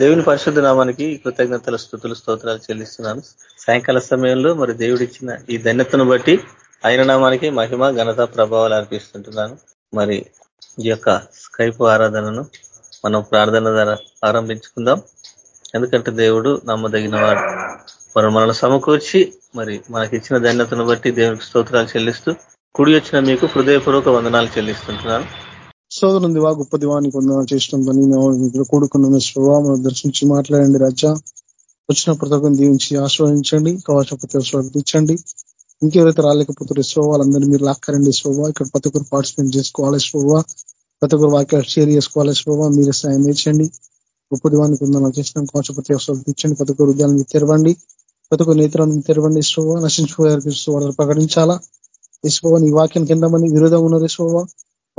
దేవుని పరిశుద్ధ నామానికి కృతజ్ఞతల స్థుతులు స్తోత్రాలు చెల్లిస్తున్నాను. సాయంకాల సమయంలో మరి దేవుడిచ్చిన ఈ ధన్యతను బట్టి ఆయన నామానికి మహిమ ఘనత ప్రభావాలు అర్పిస్తుంటున్నాను. మరి ఈ యొక్క స్కైప్ ఆరాధనను మనం ప్రార్థన ద్వారా ఆరంభించుకుందాం. ఎందుకంటే దేవుడు నమ్మదగిన వాడు మరి మనల్ని సమకూర్చి మరి మనకి ఇచ్చిన ధన్యతను బట్టి దేవునికి స్తోత్రాలు చెల్లిస్తూ కుడి వచ్చిన మీకు హృదయపూర్వక వందనాలు చెల్లిస్తుంటున్నాను. సోదరం దివా గొప్ప దివానికి వందనాలు చేసిన పని కూడుకున్న స్వభావం దర్శించి మాట్లాడండి రజ. వచ్చిన ప్రతకం దీవించి ఆశ్రవదించండి కవచ ప్రతి స్వాగతించండి. ఇంకెవరైతే రాలేకపోతారు స్వభావ వాళ్ళందరినీ మీరు లాక్కరండి స్వభావ. ఇక్కడ ప్రతి ఒక్కరు పార్టిసిపేట్ చేసుకోవాలి స్వభావ. ప్రతి ఒక్కరు వాక్యాలు షేర్ చేసుకోవాలి స్వభావ. మీరు సాయం చేయండి. గొప్ప దివానికి వందనాలు చేసిన కవచ ప్రతి స్వాగతించండి. ప్రతి ఒక్కరు ఉద్యాలను తెరవండి. ప్రతి ఒక్క నేత్రాన్ని తెరవండి శ్రోభ నశించిపోయారు ప్రకటించాలా? ఇసుకోవ నీ వాక్యం కింద మంది విరోధం ఉన్నారు ఇసుకోవ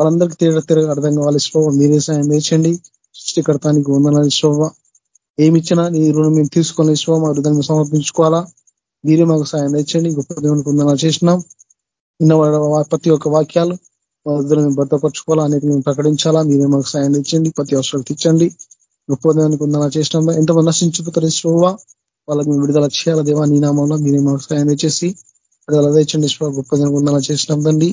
వాళ్ళందరికీ తీరు తీరు అర్థం కావాలి శోభ మీరే సాయం వేచండి సృష్టికర్తానికి వందనాలి శోభ ఏమిచ్చినా నీ రుణం మేము తీసుకొని శోభ మా హృదయంగా సమర్పించుకోవాలా? మీరే మాకు సాయం తెచ్చండి గొప్ప దేవునికి వందనాలు చేసినాం నిన్న ప్రతి ఒక్క వాక్యాలు మా హృదయం మేము భద్రపరచుకోవాలా? అనేది మేము ప్రకటించాలా? మీరే మాకు సాయం తెచ్చండి ప్రతి అవసరాలు తెచ్చండి గొప్ప దేవునికి వందనాలు చేసినాం ఎంతమంది నశించిపోతారు శోభ వాళ్ళకి మేము విడుదల చేయాలా? దేవా నీ నామంలో మీరే మాకు సాయం తెచ్చేసి విడుదల తెచ్చండి గొప్ప దేవునికి వందనాలు చేసినాం తండ్రి.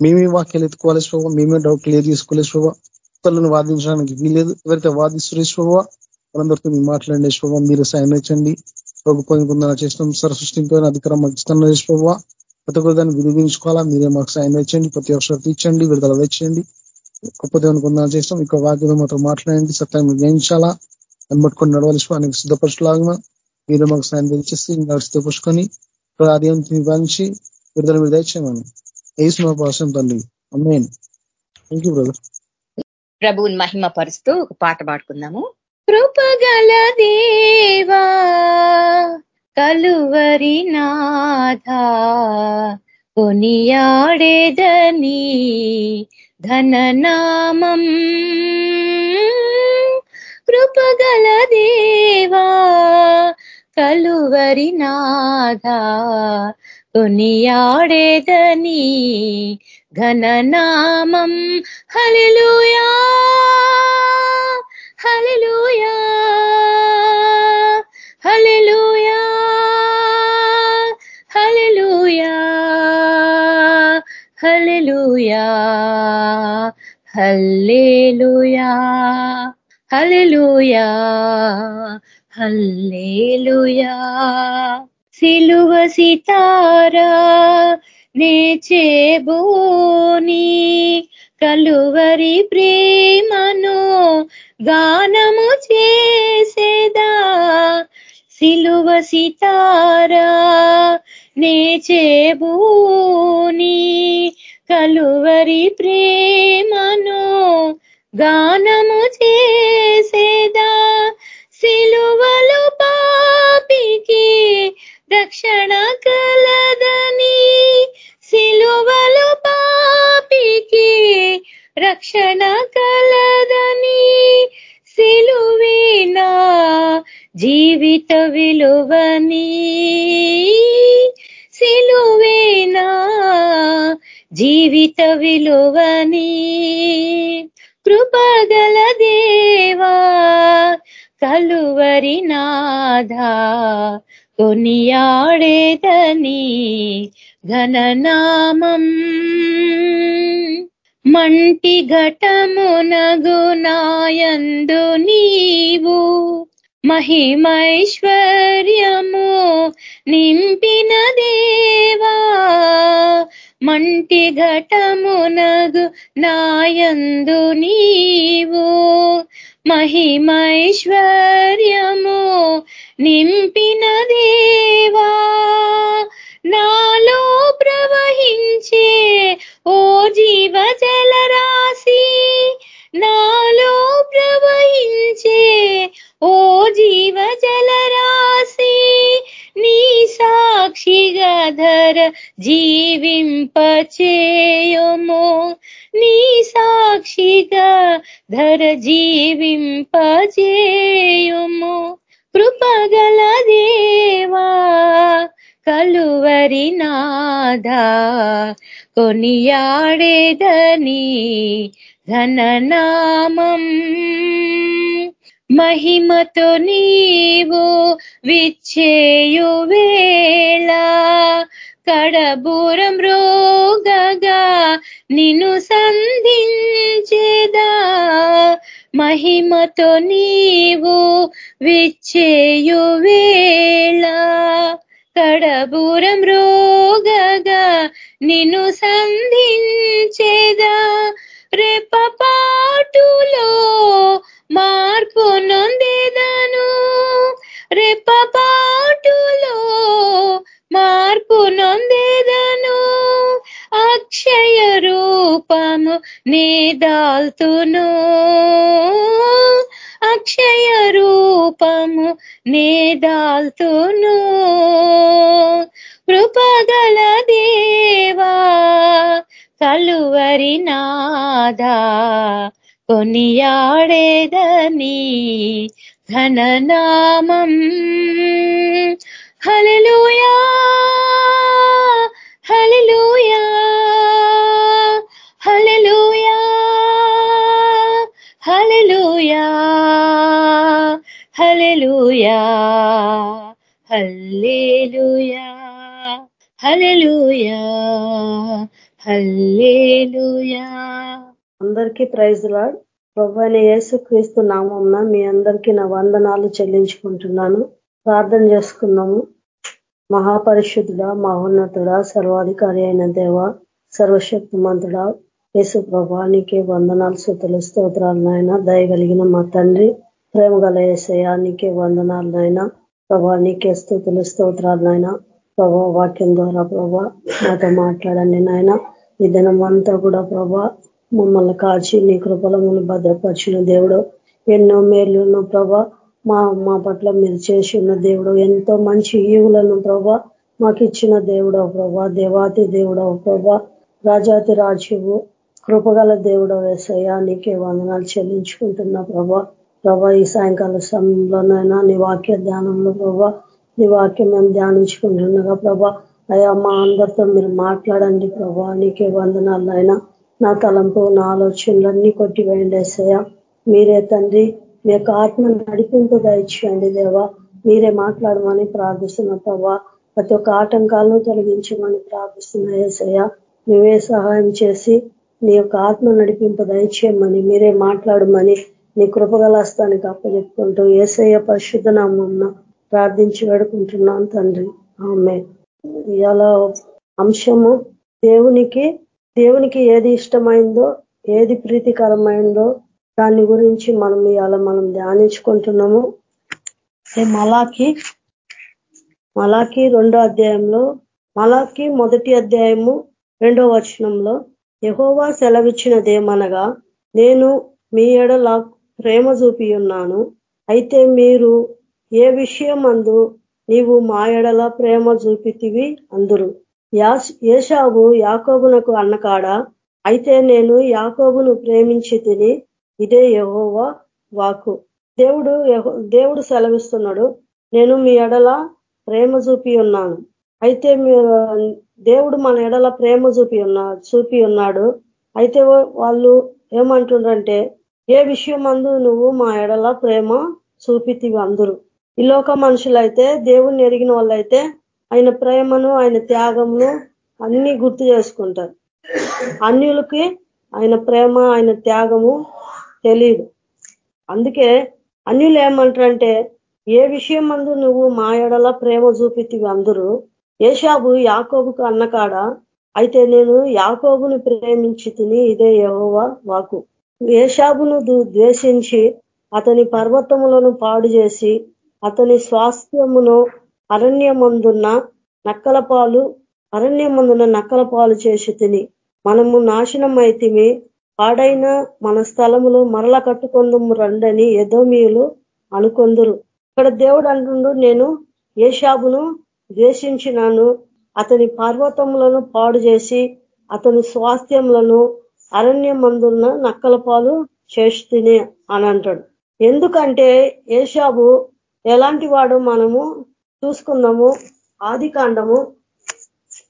మేమే వాక్యాలు ఎత్తుకోవాలి స్వభావ మేమే డౌట్ క్లియర్ చేసుకోవాలి స్వభావ ఇతరులను వాదించడానికి వీలేదు ఎవరైతే వాదిస్తున్న స్వభావ వాళ్ళందరితో మీరు మాట్లాడే స్వభావం మీరు సాయం ఇచ్చండి పొందుకుందా చేసినాం. సర సృష్టింపైన అధికారం మాకు ఇస్తున్న స్వభావ ప్రతి ఒక్క దాన్ని వినియోగించుకోవాలా? మీరే మాకు సాయం తెచ్చండి ప్రతి ఒక్కసారి తీర్చండి. విడుదల తెచ్చండి గొప్ప దేవుని కొందరు చేస్తాం ఇక వాక్యం మాత్రం మాట్లాడండి. సత్యాన్ని జయించాలా అని పట్టుకొని నడవాలి అనేక సిద్ధపరచులాగా మీరు మాకు సాయం తెచ్చేసి సిద్ధపరుచుకొని ఆదాయం నివారించి విడుదల మీద ఇచ్చామని ఏసు భాషం తండ్రి అమ్మేన్ థ్యాంక్ యూ బ్రదర్ ప్రభువుని మహిమ పరుస్తూ ఒక పాట పాడుకుందాము. కృపగల దేవా కలువరి నాథ కొనియాడేదని ధననామం కృపగల దేవా కలువరి నాథ కొనియాడేదని ఘననామం. Hallelujah hallelujah hallelujah hallelujah hallelujah hallelujah! Hallelujah hallelujah! సిలువ సితారా నేచేబోని కలువరి ప్రేమను గానము చేసేదా? సిలువ సితారా నేచేబూని కలువరి ప్రేమను గానము చేసేదా? రక్షణ కలదని సిలువలు పాపికి రక్షణ కలదని సిలువేనా జీవిత విలువని సిలువేనా జీవిత విలువని కృపగల దేవా కలువరి నాథా కొనియాడేదని ఘననామం. మంటి ఘటమునగు నాయందు నీవు మహిమైశ్వర్యము నింపిన దేవా. మంటి ఘటమునగు నాయందు నీవు మహిమైశ్వర్యము నింపిన దేవా నాలో ప్రవహించే ఓ జీవ జలరాశి నాలో ప్రవహించే ఓ జీవ జలరాశి నీ సాక్షిగా ధర జీవింపచేయము. నీ సాక్షిగా ధర జీవింపజేయము కృపగల దేవా కలువరి నాదా కొనియాడేదని ఘననామం మహిమతో నీవు విచ్చేయు వేళ కడబోరం రోగగా నిన్ను సంధించేదా? మహిమతో నీవు విచ్చేయు వేళ. కడబూరం రోగగా నిన్ను సంధించేదా? రెప్పపాటులో మార్పు నొందేదను? రెప్పపాటులో మార్పు నొందేదను? అక్షయ రూపము నేదాల్తును అక్షయ రూపము నేదాల్తును కృపగల దేవా కలువరి నాదా కొనియాడేదని ఘననామం? హలలుయా హలలుయా హలలుయా హలలుయా హలలుయా హల్లేలుయా హలలుయా హల్లేలుయా. అందరికీ ప్రైజ్ లాడ్ ప్రభు అయిన యేసు క్రీస్తు నామంన మీ అందరికీ నా వందనాలు చెల్లించుకుంటున్నాను. ప్రార్థన చేసుకున్నాము మహాపరిశుద్ధుడా మహోన్నతుడ సర్వాధికారి అయిన దేవ సర్వశక్తిమంతుడ యేసు ప్రభా నీకే వందనాలు సుతులు స్తోత్రాలు నాయన. దయగలిగిన మా తండ్రి ప్రేమ గల ఏసయ్య నీకే వందనాలు నాయన. ప్రభా నీకే స్థుతులు స్తోత్రాలు నాయన. ప్రభా వాక్యం ద్వారా ప్రభా నాతో మాట్లాడండి నాయన. ఈ దినం కూడా ప్రభా మమ్మల్ని కాచి నీ కృపలమును భద్రపరిచిన దేవుడు. ఎన్నో మేలును ప్రభా మా మా పట్ల మీరు చేసి ఉన్న దేవుడు. ఎంతో మంచి ఈవులను ప్రభా మాకు ఇచ్చిన దేవుడవు ప్రభా. దేవాతి దేవుడవు ప్రభా. రాజాతి రాజువు కృపగల దేవుడో వేసయ్యా నీకే వందనాలు చెల్లించుకుంటున్నా ప్రభా. ప్రభా ఈ సాయంకాల సమయంలోనైనా నీ వాక్య ధ్యానంలో ప్రభా నీ వాక్యం మేము ధ్యానించుకుంటున్నాగా ప్రభా. అయ్యా మా అందరితో మీరు మాట్లాడండి ప్రభా. నీకే వందనాలు అయినా నా తలంపు నా ఆలోచనలన్నీ కొట్టివేయండి వేసయ్యా మీరే తండ్రి మీ యొక్క ఆత్మ నడిపింపు దయచేయండి దేవా. మీరే మాట్లాడమని ప్రార్థిస్తున్న ప్రభా. ప్రతి ఒక్క ఆటంకాలను తొలగించమని ప్రార్థిస్తున్న ఏసయ్య. నువ్వే సహాయం చేసి నీ యొక్క ఆత్మ నడిపింపు దయచేయమని మీరే మాట్లాడమని నీ కృపగలాస్తానికి అప్పచెప్పుకుంటూ ఏసయ్య పరిశుద్ధ నామం ప్రార్థించి వేడుకుంటున్నాను తండ్రి. ఆమె ఇలా అంశము దేవునికి దేవునికి ఏది ఇష్టమైందో ఏది ప్రీతికరమైందో దాని గురించి మనం ఇవాళ మనం ధ్యానించుకుంటున్నాము. మలాకి మలాకి రెండో అధ్యాయంలో మలాకి మొదటి అధ్యాయము రెండో వచనంలో యహోవా సెలవిచ్చినదేమనగా నేను మీ ఎడల ప్రేమ చూపి ఉన్నాను. అయితే మీరు ఏ విషయం అందు నీవు మా ఎడల ప్రేమ చూపితివి అందురు? ఏషావు యాకోబునకు అన్నకాడ? అయితే నేను యాకోబును ప్రేమించి తిని ఇదే యహోవా వాకు దేవుడు దేవుడు సెలవిస్తున్నాడు నేను మీ ఎడల ప్రేమ చూపి ఉన్నాను. అయితే దేవుడు మన ఎడల ప్రేమ చూపి ఉన్నా చూపి ఉన్నాడు. అయితే వాళ్ళు ఏమంటుండ్రంటే ఏ విషయం అందు నువ్వు మా ఎడల ప్రేమ చూపితివి అందరూ? ఈ లోక మనుషులైతే దేవుణ్ణి ఎరిగిన వాళ్ళైతే ఆయన ప్రేమను ఆయన త్యాగమును అన్ని గుర్తు చేసుకుంటారు. అన్యులకి ఆయన ప్రేమ ఆయన త్యాగము తెలియదు అందుకే అన్యులు ఏమంటారంటే ఏ విషయం మందు నువ్వు మా ఎడల ప్రేమ చూపితివి అందరూ? ఏషాబు యాకోబుకు అన్నకాడ అయితే నేను యాకోబును ప్రేమించి తిని ఇదే యహోవా వాకు ఏషాబును ద్వేషించి అతని పర్వతములను పాడు చేసి అతని స్వాస్థ్యమును అరణ్యమందున్న నక్కల పాలు అరణ్యమందున నక్కల పాలు చేసి తిని మనము నాశనం అయితిమి పాడైన మన స్థలములు మరల కట్టుకొందుము రండని ఎదోమీయులు అనుకొందురు. ఇక్కడ దేవుడు అంటుండు నేను ఏషాబును ద్వేషించినాను. అతని పర్వతములను పాడు చేసి అతని స్వాస్థ్యములను అరణ్యమందున్న నక్కల పాలు చేసి అని అంటాడు. ఎందుకంటే ఏషాబు ఎలాంటి వాడు మనము చూసుకుందాము ఆది కాండము.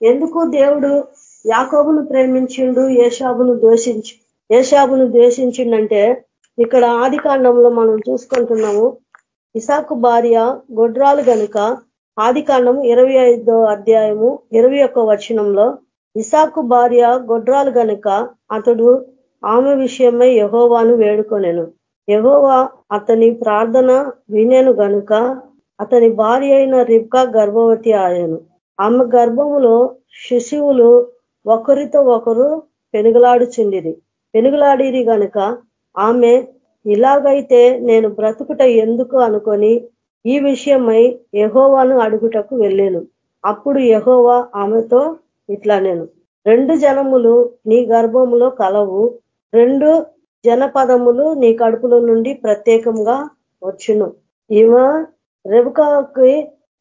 ఎందుకు దేవుడు యాకోబును ప్రేమించిండు ఏషాబును దోషించి ఏషాబును ద్వేషించిండంటే ఇక్కడ ఆది కాండంలో మనం చూసుకుంటున్నాము. ఇసాకు భార్య గొడ్రాలు గనుక ఆది కాండం ఇరవై ఐదో అధ్యాయము ఇరవై ఒక్క వచనంలో ఇసాకు భార్య గొడ్రాలు గనుక అతడు ఆమె విషయమై యహోవాను వేడుకొనెను. యహోవా అతని ప్రార్థన వినేను గనుక అతని భార్య అయిన రిబ్కా గర్భవతి ఆయను. ఆమె గర్భములో శిశువులు ఒకరితో ఒకరు పెనుగలాడుచుండిది పెనుగులాడిరి గనుక ఆమె ఇలాగైతే నేను బ్రతుకుట ఎందుకు అనుకొని ఈ విషయమై యహోవాను అడుగుటకు వెళ్ళాను. అప్పుడు యహోవా ఆమెతో ఇట్లా నేను రెండు జనములు నీ గర్భములో కలవు. రెండు జనపదములు నీ కడుపులో నుండి ప్రత్యేకంగా వచ్చును. ఈమె రెబుకాకి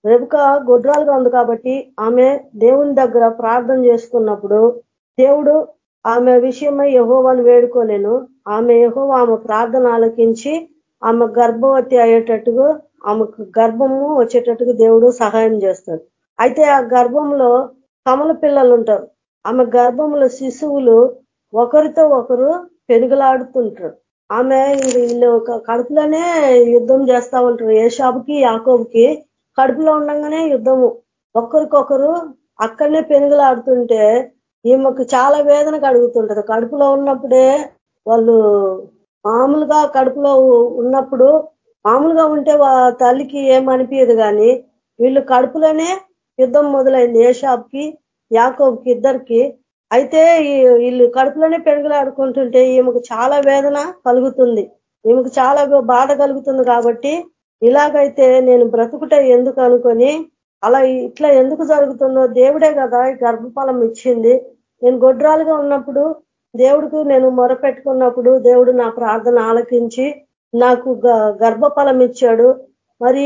రెబుక గుడ్రాలుగా ఉంది కాబట్టి ఆమె దేవుని దగ్గర ప్రార్థన చేసుకున్నప్పుడు దేవుడు ఆమె విషయమై యహోవాను వేడుకోలేను ఆమె యహో ఆమె ప్రార్థన ఆలకించి ఆమె గర్భవతి అయ్యేటట్టుగా ఆమెకు గర్భము వచ్చేటట్టుగా దేవుడు సహాయం చేస్తాడు. అయితే ఆ గర్భంలో కమల పిల్లలు ఉంటారు. ఆమె గర్భంలో శిశువులు ఒకరితో ఒకరు పెనుగులాడుతుంటారు. ఆమె వీళ్ళు కడుపులోనే యుద్ధం చేస్తా ఉంటారు. ఏషాబుకి యాకోబుకి కడుపులో ఉండగానే యుద్ధము. ఒకరికొకరు అక్కడనే పెనుగులాడుతుంటే ఈమెకు చాలా వేదన కడుగుతుంటది కడుపులో ఉన్నప్పుడే వాళ్ళు మామూలుగా కడుపులో ఉన్నప్పుడు మామూలుగా ఉంటే తల్లికి ఏమనిపించదు కానీ వీళ్ళు కడుపులోనే యుద్ధం మొదలైంది. ఏషాబ్కి యాకోబ్కి ఇద్దరికి. అయితే వీళ్ళు కడుపులోనే పెనుగులాడుకుంటుంటే ఈమెకు చాలా వేదన కలుగుతుంది. ఈమెకు చాలా బాధ కలుగుతుంది కాబట్టి ఇలాగైతే నేను బ్రతుకుట ఎందుకు అనుకొని అలా ఇట్లా ఎందుకు జరుగుతుందో దేవుడే కదా గర్భఫలం ఇచ్చింది. నేను గొడ్రాలుగా ఉన్నప్పుడు దేవుడికి నేను మొరపెట్టుకున్నప్పుడు దేవుడు నా ప్రార్థన ఆలకించి నాకు గర్భఫలం ఇచ్చాడు. మరి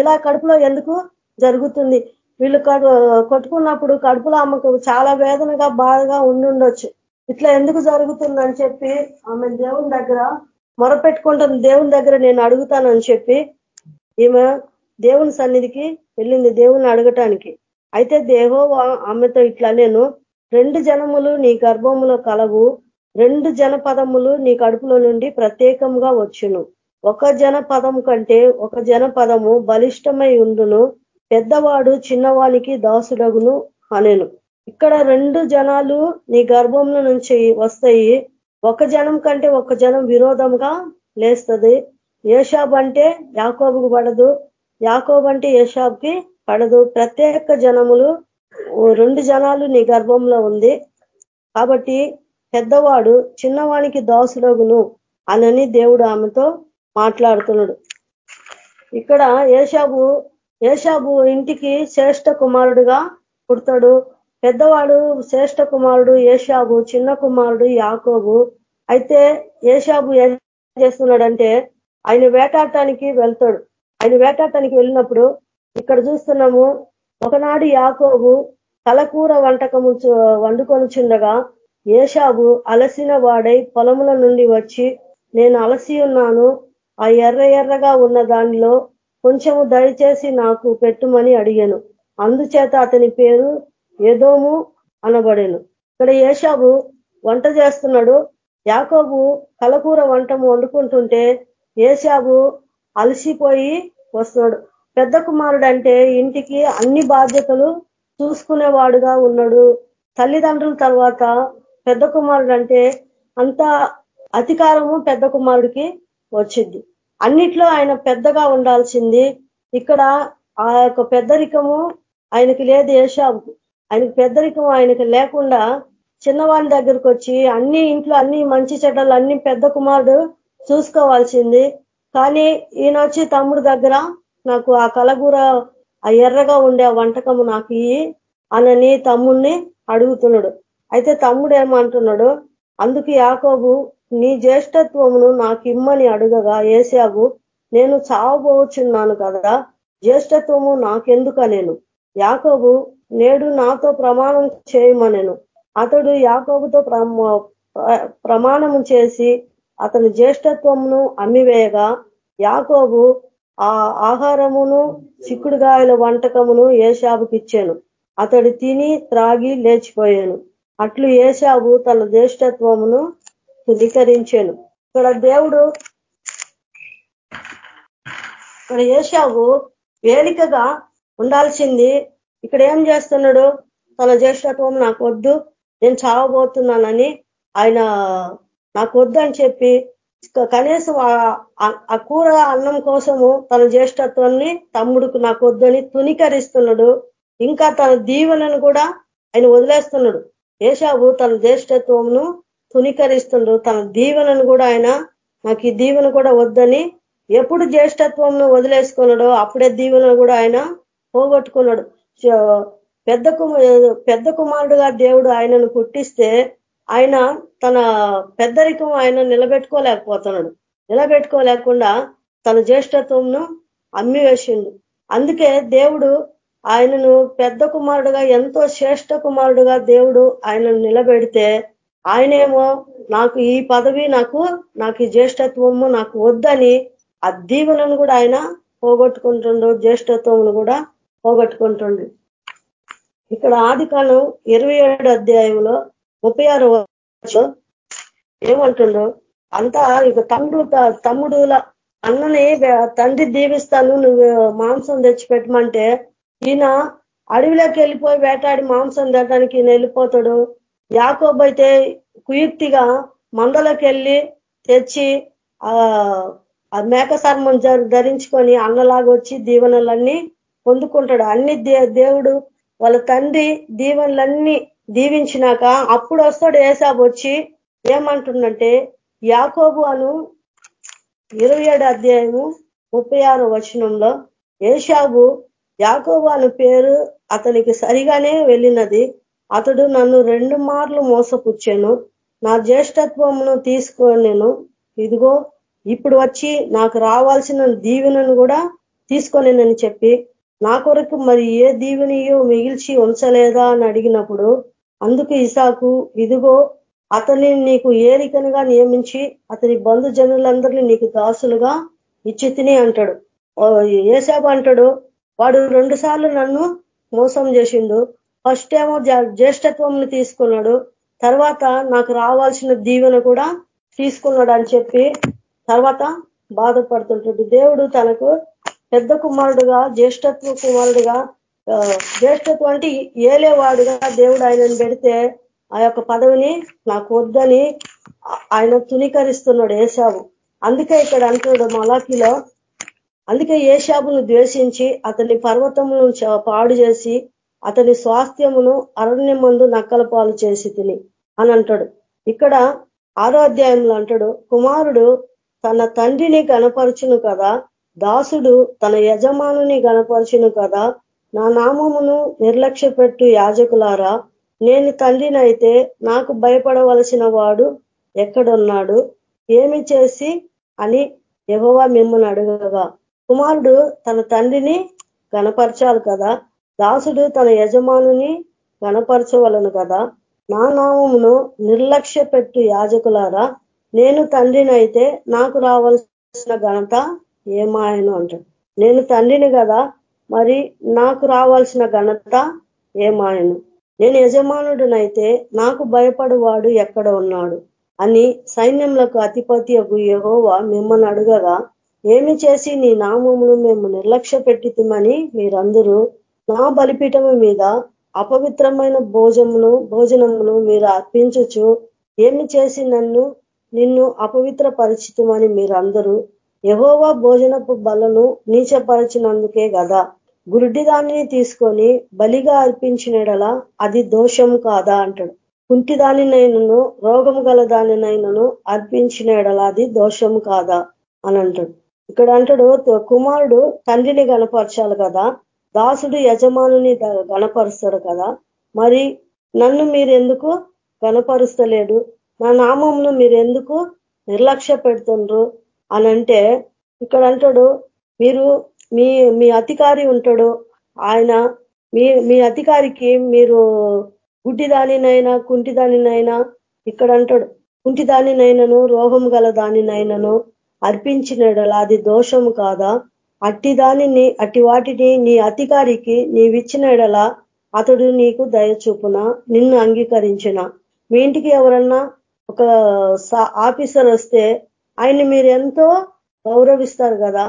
ఇలా కడుపులో ఎందుకు జరుగుతుంది? వీళ్ళు కడు కొట్టుకున్నప్పుడు కడుపులో ఆమెకు చాలా వేదనగా బాధగా ఉండుండొచ్చు ఇట్లా ఎందుకు జరుగుతుందని చెప్పి ఆమె దేవుని దగ్గర మొరపెట్టుకుంటుంది. దేవుని దగ్గర నేను అడుగుతానని చెప్పి ఈమె దేవుని సన్నిధికి వెళ్ళింది దేవుని అడగటానికి. అయితే దేహో ఆమెతో ఇట్లా నేను రెండు జనములు నీ గర్భములో కలవు రెండు జనపదములు నీ కడుపులో నుండి ప్రత్యేకంగా వచ్చును. ఒక జనపదం కంటే ఒక జనపదము బలిష్టమై ఉండును పెద్దవాడు చిన్నవానికి దాసుడగును అనేను. ఇక్కడ రెండు జనాలు నీ గర్భంలో నుంచి వస్తాయి ఒక జనం కంటే ఒక జనం విరోధంగా లేస్తుంది. ఏషాబ్ అంటే యాకోబుకు పడదు యాకోబ్ అంటే ఏషాబ్కి పడదు. ప్రత్యేక జనములు రెండు జనాలు నీ గర్భంలో ఉంది. కాబట్టి పెద్దవాడు చిన్నవానికి దాసులగును అనని దేవుడు ఆమెతో మాట్లాడుతున్నాడు. ఇక్కడ ఏషాబు ఏషాబు ఇంటికి శ్రేష్ఠ కుమారుడుగా పుడతాడు. పెద్దవాడు శ్రేష్ఠ కుమారుడు ఏషాబు చిన్న కుమారుడు యాకోబు. అయితే ఏషాబు ఏం చేస్తున్నాడంటే ఆయన వేటాడటానికి వెళ్తాడు. ఆయన వేటాటానికి వెళ్ళినప్పుడు ఇక్కడ చూస్తున్నాము ఒకనాడు యాకోబు తలకూర వంటకము వండుకొని చిండగా ఏషాబు అలసిన వాడై పొలముల నుండి వచ్చి నేను అలసి ఉన్నాను ఆ ఎర్ర ఎర్రగా ఉన్న దానిలో కొంచెము దయచేసి నాకు పెట్టుమని అడిగాను. అందుచేత అతని పేరు ఏదోము అనబడేను. ఇక్కడ ఏషాబు వంట చేస్తున్నాడు. యాకోబు కలకూర వంటము వండుకుంటుంటే ఏషాబు అలసిపోయి వస్తున్నాడు. పెద్ద కుమారుడు అంటే ఇంటికి అన్ని బాధ్యతలు చూసుకునేవాడుగా ఉన్నాడు. తల్లిదండ్రుల తర్వాత పెద్ద కుమారుడు అంటే అంత అధికారము పెద్ద కుమారుడికి వచ్చింది. అన్నిట్లో ఆయన పెద్దగా ఉండాల్సింది ఇక్కడ ఆ యొక్క పెద్దరికము ఆయనకి లేదు ఏషాబుకు ఆయనకి పెద్దరికం ఆయనకి లేకుండా చిన్నవాడి దగ్గరికి వచ్చి అన్ని ఇంట్లో అన్ని మంచి చెడ్డలు అన్ని పెద్ద కుమారుడు చూసుకోవాల్సింది. కానీ ఈయన వచ్చి తమ్ముడు దగ్గర నాకు ఆ కలగూర ఆ ఎర్రగా ఉండే వంటకము నాకు ఇయ్యి అనని తమ్ముడిని అడుగుతున్నాడు. అయితే తమ్ముడు ఏమంటున్నాడు? అందుకు యాకోబు నీ జ్యేష్ఠత్వమును నాకు ఇమ్మని అడుగగా ఏసాగు నేను చావబోచున్నాను కదా జ్యేష్ఠత్వము నాకెందుక నేను యాకోబు నేడు నాతో ప్రమాణం చేయమనెను. అతడు యాకోబుతో ప్రమాణము చేసి అతని జ్యేష్ఠత్వమును అమ్మివేయగా యాకోబు ఆ ఆహారమును చిక్కుడుగాయల వంటకమును ఏషాబుకి ఇచ్చాను అతడు తిని త్రాగి లేచిపోయాను. అట్లు ఏషాబు తన జ్యేష్ఠత్వమును ధృవీకరించాను. ఇక్కడ దేవుడు ఇక్కడ ఏషావు వేలికగా ఉండాల్సింది. ఇక్కడ ఏం చేస్తున్నాడు? తన జ్యేష్ఠత్వం నాకు వద్దు నేను చావబోతున్నానని ఆయన నాకు వద్దని చెప్పి కనీసం ఆ కూర అన్నం కోసము తన జ్యేష్ఠత్వాన్ని తమ్ముడుకు నాకు వద్దని తునికరిస్తున్నాడు ఇంకా తన దీవెనను కూడా ఆయన వదిలేస్తున్నాడు. ఏషాబు తన జ్యేష్ఠత్వంను తునికరిస్తున్నాడు తన దీవెనను కూడా ఆయన నాకు ఈ దీవెన కూడా వద్దని ఎప్పుడు జ్యేష్ఠత్వంను వదిలేసుకున్నాడో అప్పుడే దీవెన కూడా ఆయన పోగొట్టుకున్నాడు. పెద్ద పెద్ద కుమారుడుగా దేవుడు ఆయనను పుట్టిస్తే ఆయన తన పెద్దరికం ఆయన నిలబెట్టుకోలేకపోతున్నాడు. నిలబెట్టుకోలేకుండా తన జ్యేష్ఠత్వంను అమ్మి వేసిండు అందుకే దేవుడు ఆయనను పెద్ద కుమారుడుగా ఎంతో శ్రేష్ఠ కుమారుడుగా దేవుడు ఆయనను నిలబెడితే ఆయనేమో నాకు ఈ పదవి నాకు నాకు ఈ జ్యేష్ఠత్వము నాకు వద్దని ఆ దీవెనను కూడా ఆయన పోగొట్టుకుంటుండు జ్యేష్ఠత్వమును కూడా పోగొట్టుకుంటుండు. ఇక్కడ ఆది కాలం ఇరవై ఏడు అధ్యాయంలో ముప్పై ఆరు ఏమంటుండో? అంతా ఇక తమ్ముడు తమ్ముడుల అన్నని తండ్రి దీవిస్తాను నువ్వు మాంసం తెచ్చిపెట్టమంటే ఈయన అడవిలోకి వెళ్ళిపోయి వేటాడి మాంసం తినడానికి ఈయన వెళ్ళిపోతాడు. యాకోబ్ అయితే కుయుక్తిగా మందలోకి వెళ్ళి తెచ్చి ఆ మేక సర్మం ధరించుకొని అన్నలాగా వచ్చి దీవెనలన్నీ పొందుకుంటాడు. అన్ని దేవుడు వాళ్ళ తండ్రి దీవెనలన్నీ దీవించినాక అప్పుడు వస్తాడు ఏసాబ్ వచ్చి ఏమంటుండంటే యాకోబు అను ఇరవై ఏడు అధ్యాయము ముప్పై ఆరు వచనంలో ఏషాబు యాకోబు అను పేరు అతనికి సరిగానే వెళ్ళినది. అతడు నన్ను రెండు మార్లు మోసపుచ్చాను. నా జ్యేష్ఠత్వమును తీసుకొని ఇదిగో ఇప్పుడు వచ్చి నాకు రావాల్సిన దీవెనను కూడా తీసుకొనేనని చెప్పి నా కొరకు మరి ఏ దీవెనియో మిగిల్చి ఉంచలేదా అని అడిగినప్పుడు అందుకు ఇసాకు ఇదిగో అతని నీకు ఏరికనుగా నియమించి అతని బంధు జనులందరినీ నీకు దాసులుగా ఇచ్చి తిని అంటాడు. ఏసాబు అంటాడు వాడు రెండు సార్లు నన్ను మోసం చేసిండు. ఫస్ట్ ఏమో జ్యేష్ఠత్వం తీసుకున్నాడు. తర్వాత నాకు రావాల్సిన దీవెన కూడా తీసుకున్నాడు అని చెప్పి తర్వాత బాధపడుతుంటాడు. దేవుడు తనకు పెద్ద కుమారుడుగా జ్యేష్ఠత్వ కుమారుడుగా జ్యేష్ఠత్వం అంటే ఏలేవాడుగా దేవుడు ఆయనను పెడితే ఆ యొక్క పదవిని నాకు వద్దని ఆయన తునీకరిస్తున్నాడు ఏషాబు అందుకే ఇక్కడ అంటున్నాడు మలాఖీలో అందుకే ఏషాబును ద్వేషించి అతని పర్వతమును పాడు చేసి అతని స్వాస్థ్యమును అరణ్య మందు నక్కల పాలు చేసి తిని అని అంటాడు. ఇక్కడ ఆరో అధ్యాయంలో అంటాడు కుమారుడు తన తండ్రిని గనపరచును కదా దాసుడు తన యజమానుని గనపరచును కదా నా నామమును నిర్లక్ష్య పెట్టు యాజకులారా నేను తండ్రినైతే నాకు భయపడవలసిన వాడు ఎక్కడున్నాడు? ఏమి చేసి? అని యహోవా మిమ్మల్ని అడగగా. కుమారుడు తన తండ్రిని గనపరచాలి కదా? దాసుడు తన యజమానుని కనపరచవలను కదా? నా నామమును నిర్లక్ష్య పెట్టు యాజకులారా నేను తండ్రినైతే నాకు రావాల్సిన ఘనత ఏమాయను అంటాడు. నేను తండ్రిని కదా మరి నాకు రావాల్సిన ఘనత ఏమాయను? నేను యజమానుడినైతే నాకు భయపడువాడు ఎక్కడ ఉన్నాడు? అని సైన్యములకు అధిపతి యహోవా మిమ్మల్ని అడగగా ఏమి చేసి నీ నామమును మేము నిర్లక్ష్య పెట్టితమని మీరందరూ నా బలిపీఠము మీద అపవిత్రమైన భోజమును భోజనమును మీరు అర్పించచ్చు ఏమి చేసి నన్ను నిన్ను అపవిత్ర పరిచితమని మీరందరూ యహోవా భోజనపు బలను నీచపరచినందుకే కదా గురుడిదానిని తీసుకొని బలిగా అర్పించినడలా అది దోషం కాదా అంటాడు. కుంటిదానినైనను రోగం గల దానినైనను అర్పించినడలా అది దోషం కాదా అని అంటాడు. ఇక్కడ అంటాడు కుమారుడు తండ్రిని గణపరచాలి కదా దాసుడు యజమానుని గణపరుస్తాడు కదా మరి నన్ను మీరెందుకు గణపరుస్తలేడు? నా నామంను మీరెందుకు నిర్లక్ష్య పెడుతుండ్రు? అని అంటే ఇక్కడ అంటాడు మీరు మీ మీ అధికారి ఉంటాడు. ఆయన మీ మీ అధికారికి మీరు గుడ్డిదానినైనా కుంటిదానినైనా ఇక్కడ అంటాడు కుంటిదానినైనను రోగం గల దానినైనను అర్పించినడలా అది దోషము కాదా? అట్టి దానిని అట్టి వాటిని నీ అధికారికి నీవిచ్చినడలా అతడు నీకు దయచూపున నిన్ను అంగీకరించిన? మీ ఇంటికి ఎవరన్నా ఒక ఆఫీసర్ వస్తే ఆయన్ని మీరు ఎంతో గౌరవిస్తారు కదా.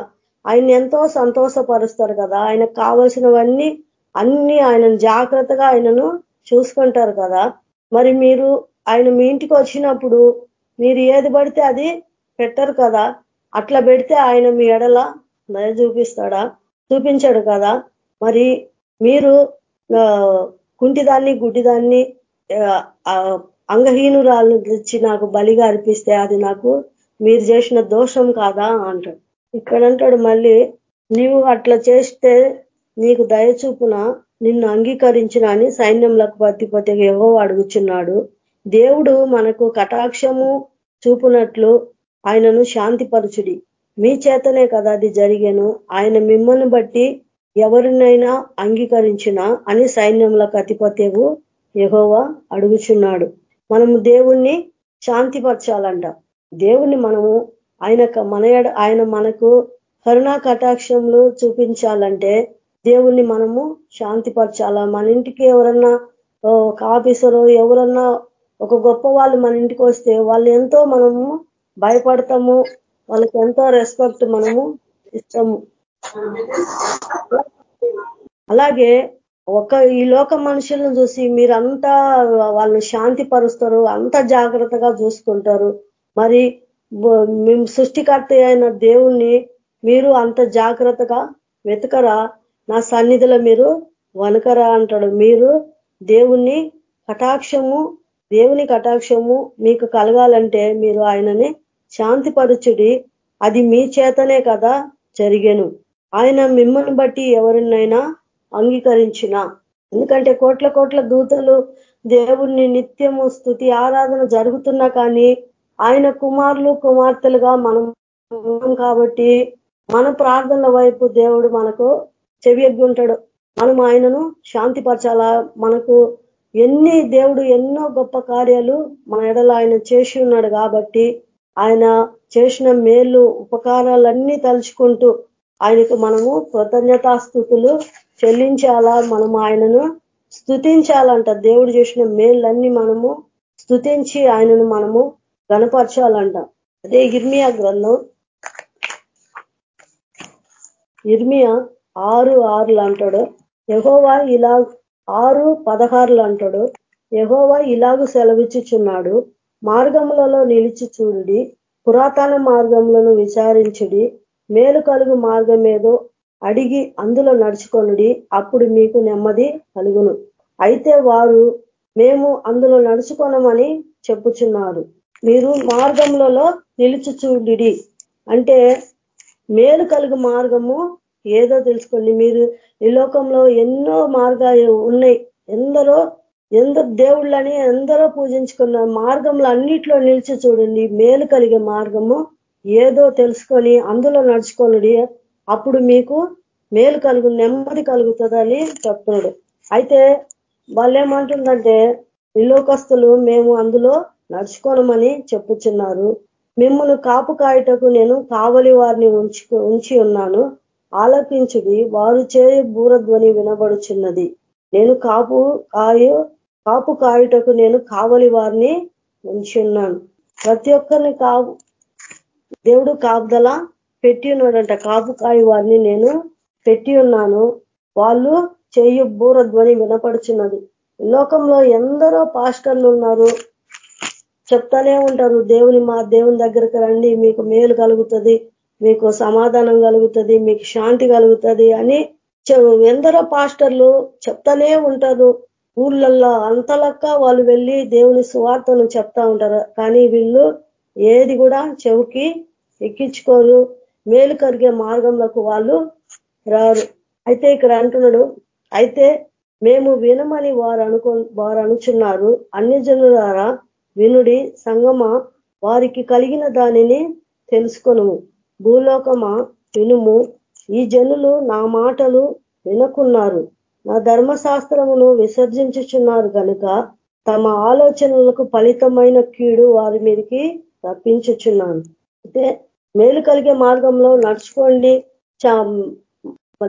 ఆయన్ని ఎంతో సంతోషపరుస్తారు కదా. ఆయనకు కావలసినవన్నీ అన్ని ఆయనను జాగ్రత్తగా ఆయనను చూసుకుంటారు కదా. మరి మీరు ఆయన మీ ఇంటికి వచ్చినప్పుడు మీరు ఏది పడితే అది పెట్టరు కదా. అట్లా పెడితే ఆయన మీ ఎడల దయ చూపిస్తాడా? చూపించాడు కదా. మరి మీరు కుంటిదాన్ని గుడ్డిదాన్ని అంగహీనురాలు తెచ్చి నాకు బలిగా అర్పిస్తే అది నాకు మీరు చేసిన దోషం కాదా అంటాడు. ఇక్కడ అంటాడు మళ్ళీ నీవు అట్లా చేస్తే నీకు దయచూపున నిన్ను అంగీకరించిన అని సైన్యంలోకి పత్తిపోతే ఏవో అడుగుచున్నాడు. దేవుడు మనకు కటాక్షము చూపునట్లు ఆయనను శాంతిపరచుడి. మీ చేతనే కదా అది జరిగాను. ఆయన మిమ్మల్ని బట్టి ఎవరినైనా అంగీకరించిన అని సైన్యంలోకి అతిపతేవు యహోవా అడుగుచున్నాడు. మనము దేవుణ్ణి శాంతిపరచాలంట. దేవుణ్ణి మనము ఆయన మన ఆయన మనకు కరుణా కటాక్షంలో చూపించాలంటే దేవుణ్ణి మనము శాంతిపరచాలా? మన ఇంటికి ఎవరన్నా ఒక ఆఫీసరు ఎవరన్నా ఒక గొప్ప వాళ్ళు మన ఇంటికి వస్తే వాళ్ళు ఎంతో మనము భయపడతాము. వాళ్ళకి ఎంతో రెస్పెక్ట్ మనము ఇస్తాము. అలాగే ఒక ఈ లోక మనుషులను చూసి మీరంతా వాళ్ళని శాంతి పరుస్తారు అంత జాగ్రత్తగా చూసుకుంటారు. మరి మేము సృష్టికర్త అయిన దేవుణ్ణి మీరు అంత జాగ్రత్తగా వెతకరా నా సన్నిధిలో మీరు వనకరా అంటాడు. మీరు దేవుణ్ణి కటాక్షము దేవుని కటాక్షము మీకు కలగాలంటే మీరు ఆయనని శాంతిపరచుడి. అది మీ చేతనే కదా జరిగేను. ఆయన మిమ్మల్ని బట్టి ఎవరినైనా అంగీకరించిన. ఎందుకంటే కోట్ల కోట్ల దూతలు దేవుణ్ణి నిత్యము స్థుతి ఆరాధన జరుగుతున్నా కానీ ఆయన కుమారులు కుమార్తెలుగా మనం కాబట్టి మన ప్రార్థనల వైపు దేవుడు మనకు చెవియగ్గి ఉంటాడు మనం ఆయనను శాంతిపరచాలా? మనకు ఎన్ని దేవుడు ఎన్నో గొప్ప కార్యాలు మన ఎడల ఆయన చేసి ఉన్నాడు కాబట్టి ఆయన చేసిన మేలు ఉపకారాలన్నీ తలుచుకుంటూ ఆయనకు మనము కృతజ్ఞతాస్థుతులు చెల్లించాలా? మనము ఆయనను స్థుతించాలంట దేవుడు చేసిన మేళ్ళన్నీ మనము స్థుతించి ఆయనను మనము గనపరచాలంట అదే ఇర్మియా గ్రంథం. ఇర్మియా ఆరు ఆరులు అంటాడు. యహోవా ఇలా ఆరు పదహారులు అంటాడు. యహోవా ఇలాగూ సెలవిచ్చుచున్నాడు. మార్గములలో నిలిచి చూడుడి. పురాతన మార్గములను విచారించుడి. మేలు కలుగు మార్గం ఏదో అడిగి అందులో నడుచుకొనుడి. అప్పుడు మీకు నెమ్మది కలుగును. అయితే వారు మేము అందులో నడుచుకోనమని చెప్పుచున్నారు. మీరు మార్గంలో నిలిచి చూడి అంటే మేలు కలుగు మార్గము ఏదో తెలుసుకోండి. మీరు ఈ లోకంలో ఎన్నో మార్గాలు ఉన్నాయి. ఎందరో ఎందరు దేవుళ్ళని ఎందరో పూజించుకున్న మార్గంలో అన్నిట్లో నిలిచి చూడండి మేలు కలిగే మార్గము ఏదో తెలుసుకొని అందులో నడుచుకోనుడి. అప్పుడు మీకు మేలు కలుగు నెమ్మది కలుగుతుందని చెప్తున్నాడు. అయితే వాళ్ళు ఏమంటుందంటే ఈ లోకస్తులు మేము అందులో నడుచుకోనమని చెప్పుచున్నారు. మిమ్మల్ని కాపు కాయటకు నేను కావలి వారిని ఉంచుకు ఉంచి ఉన్నాను. ఆలపించుడి వారు చేయ బూరధ్వని వినబడుచున్నది. నేను కాపు కాయ కాపు కాయుటకు నేను కావలి వారిని ఉంచి ఉన్నాను ప్రతి ఒక్కరిని కాపు దేవుడు కాపుదల పెట్టి ఉన్నాడంట కాపు కాయి వారిని నేను పెట్టి ఉన్నాను వాళ్ళు చేయు బూరధ్వని వినపడుచున్నది. లోకంలో ఎందరో పాస్టర్లు ఉన్నారు. చెప్తానే ఉంటారు దేవుని మా దేవుని దగ్గరికి రండి మీకు మేలు కలుగుతుంది మీకు సమాధానం కలుగుతుంది మీకు శాంతి కలుగుతుంది అని ఎందరో పాస్టర్లు చెప్తానే ఉంటారు. ఊళ్ళల్లో అంతలక్క వాళ్ళు వెళ్ళి దేవుని సువార్తను చెప్తా ఉంటారు. కానీ వీళ్ళు ఏది కూడా చెవికి ఎక్కించుకోరు. మేలు కరిగే మార్గంలోకి వాళ్ళు రారు. అయితే ఇక్కడ అంటున్నాడు అయితే మేము వినమని వారు అనుకో వారు అనుచున్నారు. అన్ని జనులారా వినుడి సంగమ వారికి కలిగిన దానిని తెలుసుకొను. భూలోకమా వినుము. ఈ జనులు నా మాటలు వినకున్నారు. నా ధర్మశాస్త్రమును విసర్జించుచున్నారు కనుక తమ ఆలోచనలకు ఫలితమైన కీడు వారి మీదకి రప్పించుచున్నాను. అయితే మేలు కలిగే మార్గంలో నడుచుకోండి.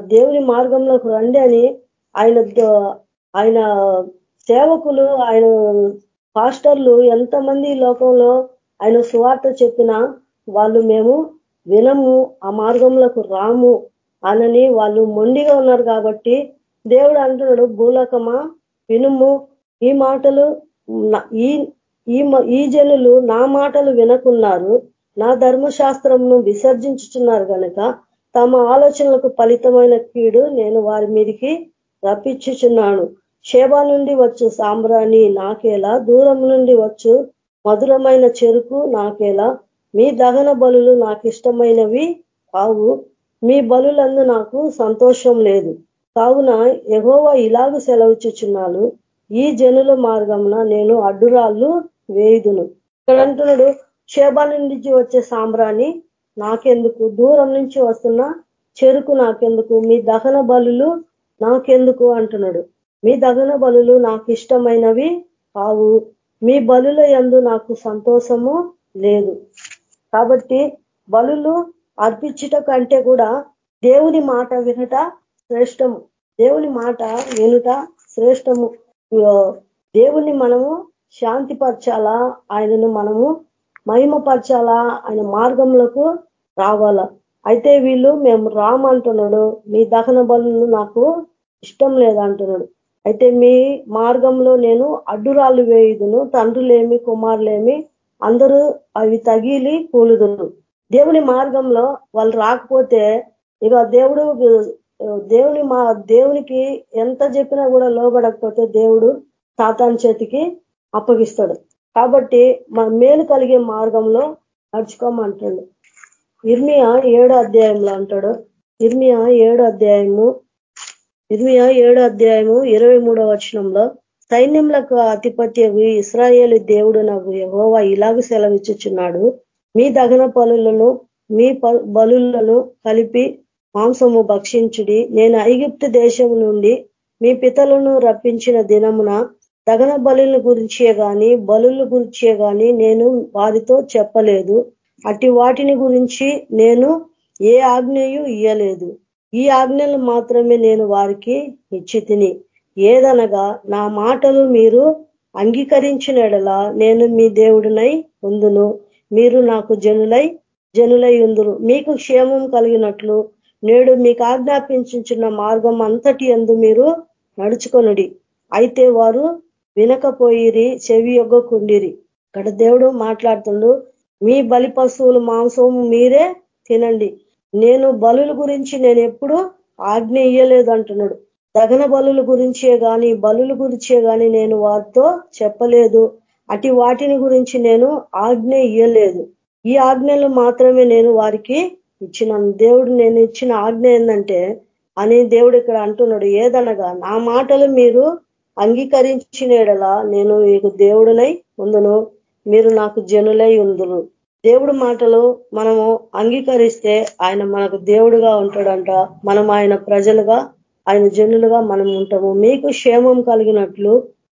దేవుని మార్గంలోకి రండి అని ఆయన ఆయన సేవకులు ఆయన పాస్టర్లు ఎంతమంది లోకంలో ఆయన సువార్త చెప్పినా వాళ్ళు మేము వినము ఆ మార్గంలోకి రాము అనని వాళ్ళు మొండిగా ఉన్నారు కాబట్టి దేవుడు అంటున్నాడు భూలోకమా వినుము. ఈ మాటలు ఈ ఈ జనులు నా మాటలు వినకున్నారు నా ధర్మశాస్త్రంను విసర్జించుతున్నారు కనుక తమ ఆలోచనలకు ఫలితమైన కీడు నేను వారి మీదికి రప్పించుచున్నాను. షేబా నుండి వచ్చు సాంబ్రాణి నాకేలా దూరం నుండి వచ్చు మధురమైన చెరుకు నాకేలా మీ దహన బలులు నాకు ఇష్టమైనవి కావు మీ బలులందు నాకు సంతోషం లేదు. కావున ఎగోవా ఇలాగ సెలవుచ్చుచున్నాను ఈ జనుల మార్గమున నేను అడ్డురాళ్ళు వేయుదును. ఇక్కడ అంటున్నాడు షేబా నుంచి వచ్చే సాంబ్రాణి నాకెందుకు దూరం నుంచి వస్తున్న చెరుకు నాకెందుకు మీ దహన బలులు నాకెందుకు అంటున్నాడు. మీ దహన బలులు నాకు ఇష్టమైనవి కావు. మీ బలుల ఎందు నాకు సంతోషము లేదు. కాబట్టి బలులు అర్పించుట కంటే కూడా దేవుని మాట వినుట శ్రేష్టము. దేవుని మాట వినుట శ్రేష్టము. దేవుని మనము శాంతిపరచాలా? ఆయనను మనము మహిమపరచాలా? ఆయన మార్గంలోకు రావాలా? అయితే వీళ్ళు మేము రామంటున్నాడు మీ దహన బలు నాకు ఇష్టం లేదంటున్నాడు. అయితే మీ మార్గంలో నేను అడ్డురాళ్ళు వేయుదును తండ్రులేమి కుమారులేమి అందరూ అవి తగిలి కూలుదును. దేవుని మార్గంలో వాళ్ళు రాకపోతే ఇక దేవుడు దేవుని మా దేవునికి ఎంత చెప్పినా కూడా లోబడకపోతే దేవుడు తాతాని చేతికి అప్పగిస్తాడు. కాబట్టి మన మేలు కలిగే మార్గంలో నడుచుకోమంటాడు. ఇర్మియా ఏడో అధ్యాయంలో అంటాడు. ఇర్మియా ఏడో అధ్యాయము ఇర్మియా ఏడో అధ్యాయము ఇరవై మూడో వచనంలో సైన్యములకు అతిపత్యకు ఇస్రాయేలు దేవుడు నాకు యహోవా ఇలాగ సెలవిచ్చుచున్నాడు. మీ దగన పలులను మీ బలులను కలిపి మాంసము భక్షించుడి. నేను ఐగిప్తు దేశం నుండి మీ పితలను రప్పించిన దినమున దగన బలుల గురించే గాని బలుల గురించే గాని నేను వారితో చెప్పలేదు. అట్టి వాటిని గురించి నేను ఏ ఆజ్ఞయు ఇయ్యలేదు. ఈ ఆజ్ఞలు మాత్రమే నేను వారికి ఇచ్చితిని. ఏదనగా నా మాటలు మీరు అంగీకరించినడలా నేను మీ దేవుడినై ఉందును. మీరు నాకు జనులై జనులై ఉందురు. మీకు క్షేమం కలిగినట్లు నేడు మీకు ఆజ్ఞాపించున్న మార్గం అంతటి ఎందు మీరు నడుచుకొనుడి. అయితే వారు వినకపోయిరి చెవి యొగ్గకుండిరి. ఇక్కడ దేవుడు మాట్లాడుతుండు మీ బలి పశువులు మాంసం మీరే తినండి. నేను బలుల గురించి నేను ఎప్పుడు ఆజ్ఞ ఇయ్యలేదు అంటున్నాడు. దగన బలుల గురించే కానీ బలుల గురించే కానీ నేను వారితో చెప్పలేదు. అటు వాటిని గురించి నేను ఆజ్ఞ ఇయ్యలేదు. ఈ ఆజ్ఞలు మాత్రమే నేను వారికి ఇచ్చిన దేవుడు నేను ఇచ్చిన ఆజ్ఞ ఏంటంటే అని దేవుడు ఇక్కడ అంటున్నాడు. ఏదనగా నా మాటలు మీరు అంగీకరించినడలా నేను మీకు దేవుడునై ఉందును. మీరు నాకు జనులై ఉందును దేవుడు మాటలు మనము అంగీకరిస్తే ఆయన మనకు దేవుడుగా ఉంటాడంట. మనం ఆయన ప్రజలుగా ఆయన జనులుగా మనం ఉంటాము. మీకు క్షేమం కలిగినట్లు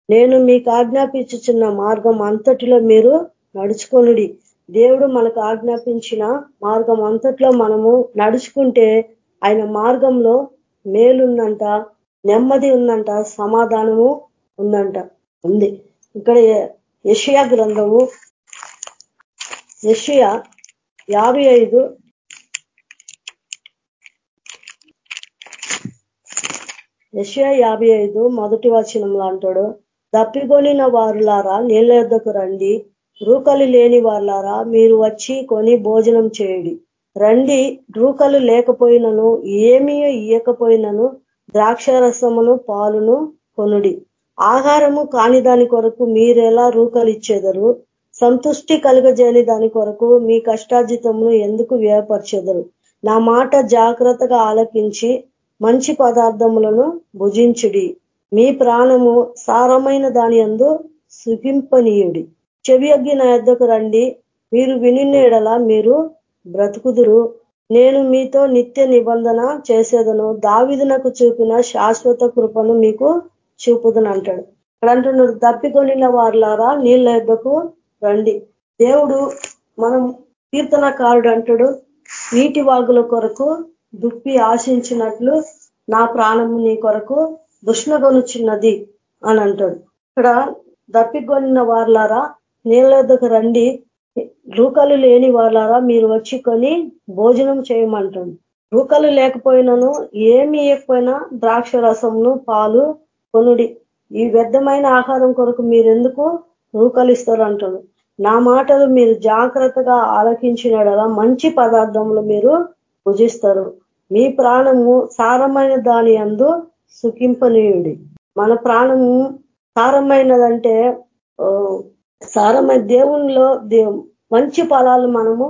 నేను మీకు ఆజ్ఞాపించుచున్న మార్గం అంతటిలో మీరు నడుచుకొనుడి. దేవుడు మనకు ఆజ్ఞాపించిన మార్గం అంతట్లో మనము నడుచుకుంటే ఆయన మార్గంలో మేలుందంట నెమ్మది ఉందంట సమాధానము ఉందంట. ఉంది. ఇక్కడ యషియా గ్రంథము యషియా యాభై ఐదు. యషియా యాభై ఐదు మొదటి వచనంలో అంటాడు తప్పిగొనిన వారులారా నీళ్ళ యొద్దకు రండి. రూకలు లేని వారులారా మీరు వచ్చి కొని భోజనం చేయండి. రండి. రూకలు లేకపోయినను ఏమీ ఇయ్యకపోయినను ద్రాక్షరసమును పాలును కొనుడి. ఆహారము కాని దాని కొరకు మీరెలా రూకలు ఇచ్చేదరు? సంతుష్టి కలుగజేని దాని కొరకు మీ కష్టార్జితమును ఎందుకు వ్యయపరచెదరు? నా మాట జాగ్రత్తగా ఆలకించి మంచి పదార్థములను భుజించుడి. మీ ప్రాణము సారమైన దాని అందు సుఖింపనీయుడి. చెవి అగ్గి నా యొద్దకు రండి. మీరు వినినేడలా మీరు బ్రతుకుదురు. నేను మీతో నిత్య నిబంధన చేసేదను. దావిదునకు చూపిన శాశ్వత కృపను మీకు చూపుదని అంటాడు ఇక్కడ అంటున్నాడు తప్పికొనిన వారులారా నీళ్ళ యొద్దకు రండి. దేవుడు మనం కీర్తనకారుడు అంటాడు నీటి వాగుల కొరకు దుప్పి ఆశించినట్లు నా ప్రాణము నీ కొరకు దుష్ణగొనుచున్నది అని అంటాడు. ఇక్కడ దప్పికొనిన వార్లారా నీళ్ళకు రండి. రూకలు లేని వాళ్ళారా మీరు వచ్చి కొని భోజనం చేయమంటాడు. రూకలు లేకపోయినను ఏమి ఇవ్వకపోయినా ద్రాక్ష రసంను పాలు కొనుడి. ఈ వ్యర్థమైన ఆహారం కొరకు మీరెందుకు రూకలిస్తారు అంటాడు నా మాటలు మీరు జాగ్రత్తగా ఆలకించినడలా మంచి పదార్థములు మీరు భుజిస్తారు మీ ప్రాణము సారమైన దాని అందు సుఖింపనీయుడి. మన ప్రాణము సారమైనదంటే సారమైన దేవునిలో మంచి ఫలాలు మనము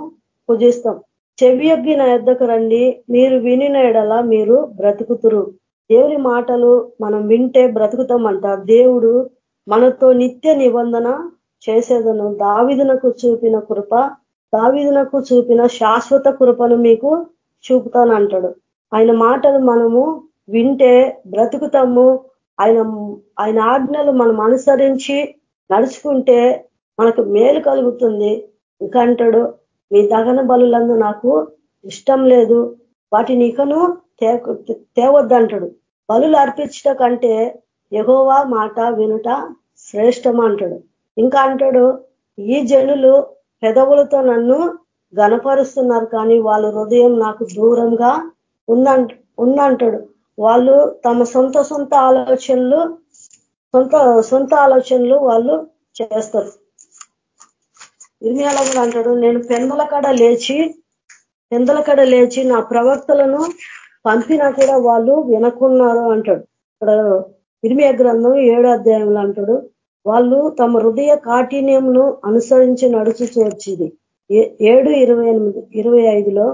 పూజిస్తాం. చెవియొగ్గి ఎగ్గిన ఎద్దకు రండి మీరు వినిన ఎడల మీరు బ్రతుకుతురు. దేవుని మాటలు మనం వింటే బ్రతుకుతామంట. దేవుడు మనతో నిత్య నిబంధన చేసేదను. దావిదునకు చూపిన కృప దావిదునకు చూపిన శాశ్వత కృపను మీకు చూపుతానంటాడు. ఆయన మాటలు మనము వింటే బ్రతుకుతాము. ఆయన ఆయన ఆజ్ఞలు మనం అనుసరించి నడుచుకుంటే మనకు మేలు కలుగుతుంది. ఇంకా అంటాడు మీ దగన బలులందు నాకు ఇష్టం లేదు. వాటిని ఇకను తేవద్దంటాడు. బలులు అర్పించట కంటే ఎగోవా మాట వినుట శ్రేష్టం అంటాడు. ఇంకా అంటాడు ఈ జనులు పెదవులతో నన్ను గనపరుస్తున్నారు కానీ వాళ్ళ హృదయం నాకు దూరంగా ఉందంట ఉందంటాడు. వాళ్ళు తమ సొంత సొంత ఆలోచనలు సొంత సొంత ఆలోచనలు వాళ్ళు చేస్తారు. ఇర్మియాల కూడా అంటాడు నేను పెందల కడ లేచి పెందల కడ లేచి నా ప్రవర్తలను పంపినా కూడా వాళ్ళు వినకున్నారు అంటాడు. ఇక్కడ ఇర్మియా గ్రంథం ఏడో అధ్యాయంలో అంటాడు వాళ్ళు తమ హృదయ కాఠిన్యంను అనుసరించి నడుచుచూ వచ్చింది ఏడు ఇరవై ఎనిమిది ఇరవై ఐదులో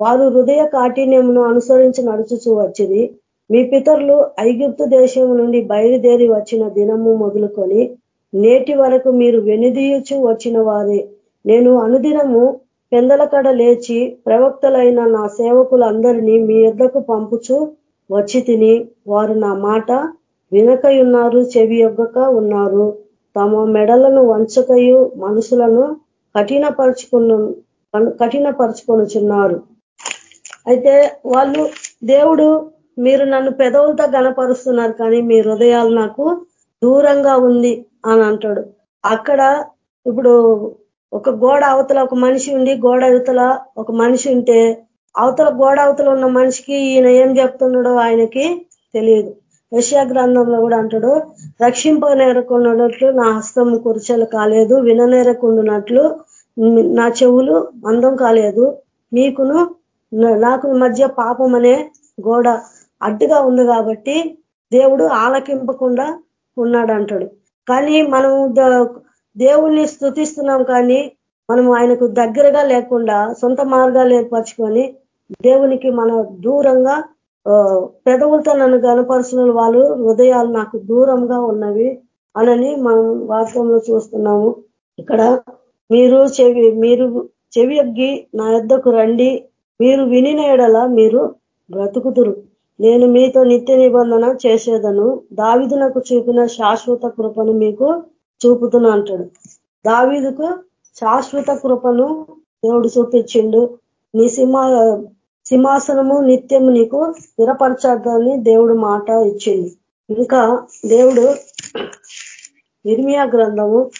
వారు హృదయ కాఠిన్యంను అనుసరించి నడుచుచూ వచ్చింది మీ పితరులు ఐగుప్తు దేశం నుండి బయలుదేరి వచ్చిన దినము మొదలుకొని నేటి వరకు మీరు వెనుదీయుచు వచ్చిన వారే. నేను అనుదినము పెందల కడ లేచి ప్రవక్తలైన నా సేవకులందరినీ మీ యుద్ధకు పంపుచు వచ్చి తిని వారు నా మాట వినకయున్నారు చెవి యొగ్గక ఉన్నారు. తమ మెడలను వంచకయు మనుషులను కఠినపరుచుకున్న కఠినపరుచుకొనుచున్నారు. అయితే వాళ్ళు దేవుడు మీరు నన్ను పెదవులతో గనపరుస్తున్నారు కానీ మీ హృదయాలు నాకు దూరంగా ఉంది అని అంటాడు. అక్కడ ఇప్పుడు ఒక గోడ అవతల ఒక మనిషి ఉండి గోడ అవతల ఒక మనిషి ఉంటే అవతల గోడ అవతల ఉన్న మనిషికి ఈయన ఏం చెప్తున్నాడో ఆయనకి తెలియదు. యశా గ్రంథంలో కూడా అంటాడు రక్షింపనేరకుండానట్లు నా హస్తం కుర్చలు కాలేదు విననేరకుండానట్లు నా చెవులు అందం కాలేదు. నీకును నాకు మధ్య పాపం అనే గోడ అడ్డుగా ఉంది కాబట్టి దేవుడు ఆలకింపకుండా ఉన్నాడు అంటాడు కానీ మనం దేవుణ్ణి స్థుతిస్తున్నాం కానీ మనం ఆయనకు దగ్గరగా లేకుండా సొంత మార్గాలు ఏర్పరచుకొని దేవునికి మన దూరంగా పెదవులతో నన్ను గనపరుచిన వాళ్ళు హృదయాలు నాకు దూరంగా ఉన్నవి అనని మనం వాస్తవంలో చూస్తున్నాము. ఇక్కడ మీరు చెవి మీరు చెవి ఎగ్గి నా యొద్దకు రండి. మీరు వినిన ఎడల మీరు బ్రతుకుతురు నేను మీతో నిత్య నిబంధన చేసేదను. దావిదునకు చూపిన శాశ్వత కృపను మీకు చూపుతున్నా అంటాడు. దావీదుకు శాశ్వత కృపను దేవుడు చూపించిండు. నిసింహ సింహాసనము నిత్యము నీకు స్థిరపరచార్థాన్ని దేవుడు మాట ఇచ్చింది. ఇంకా దేవుడు నిర్మియా గ్రంథము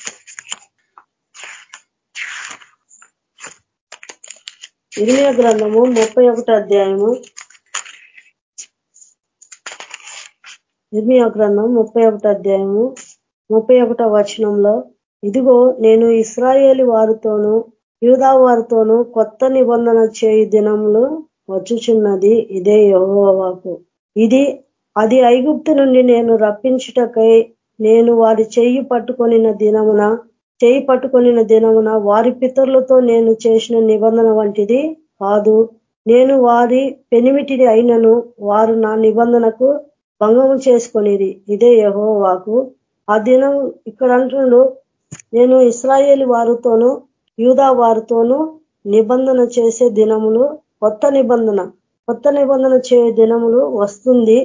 ఇర్మియా గ్రంథము ముప్పై అధ్యాయము ఇర్మియా గ్రంథం ముప్పై అధ్యాయము ముప్పై వచనంలో ఇదిగో నేను ఇస్రాయేలి వారితోనూ యూదా వారితోనూ కొత్త నిబంధన చేయి దినములు వచ్చుచున్నది ఇదే యహోవాకు. ఇది అది ఐగుప్తు నుండి నేను రప్పించుటకై నేను వారి చెయ్యి పట్టుకొనిన దినమున చేయి పట్టుకొనిన దినమున వారి పితరులతో నేను చేసిన నిబంధన వంటిది కాదు. నేను వారి పెనిమిటిది అయినను వారు నా నిబంధనకు భంగము చేసుకొనిది ఇదే యహోవాకు. ఆ దినం ఇక్కడ అంటున్నాడు నేను ఇస్రాయేల్ వారితోనూ యూదా వారితోనూ నిబంధన చేసే దినములు కొత్త నిబంధన. కొత్త నిబంధన చే దినములు వస్తుంది.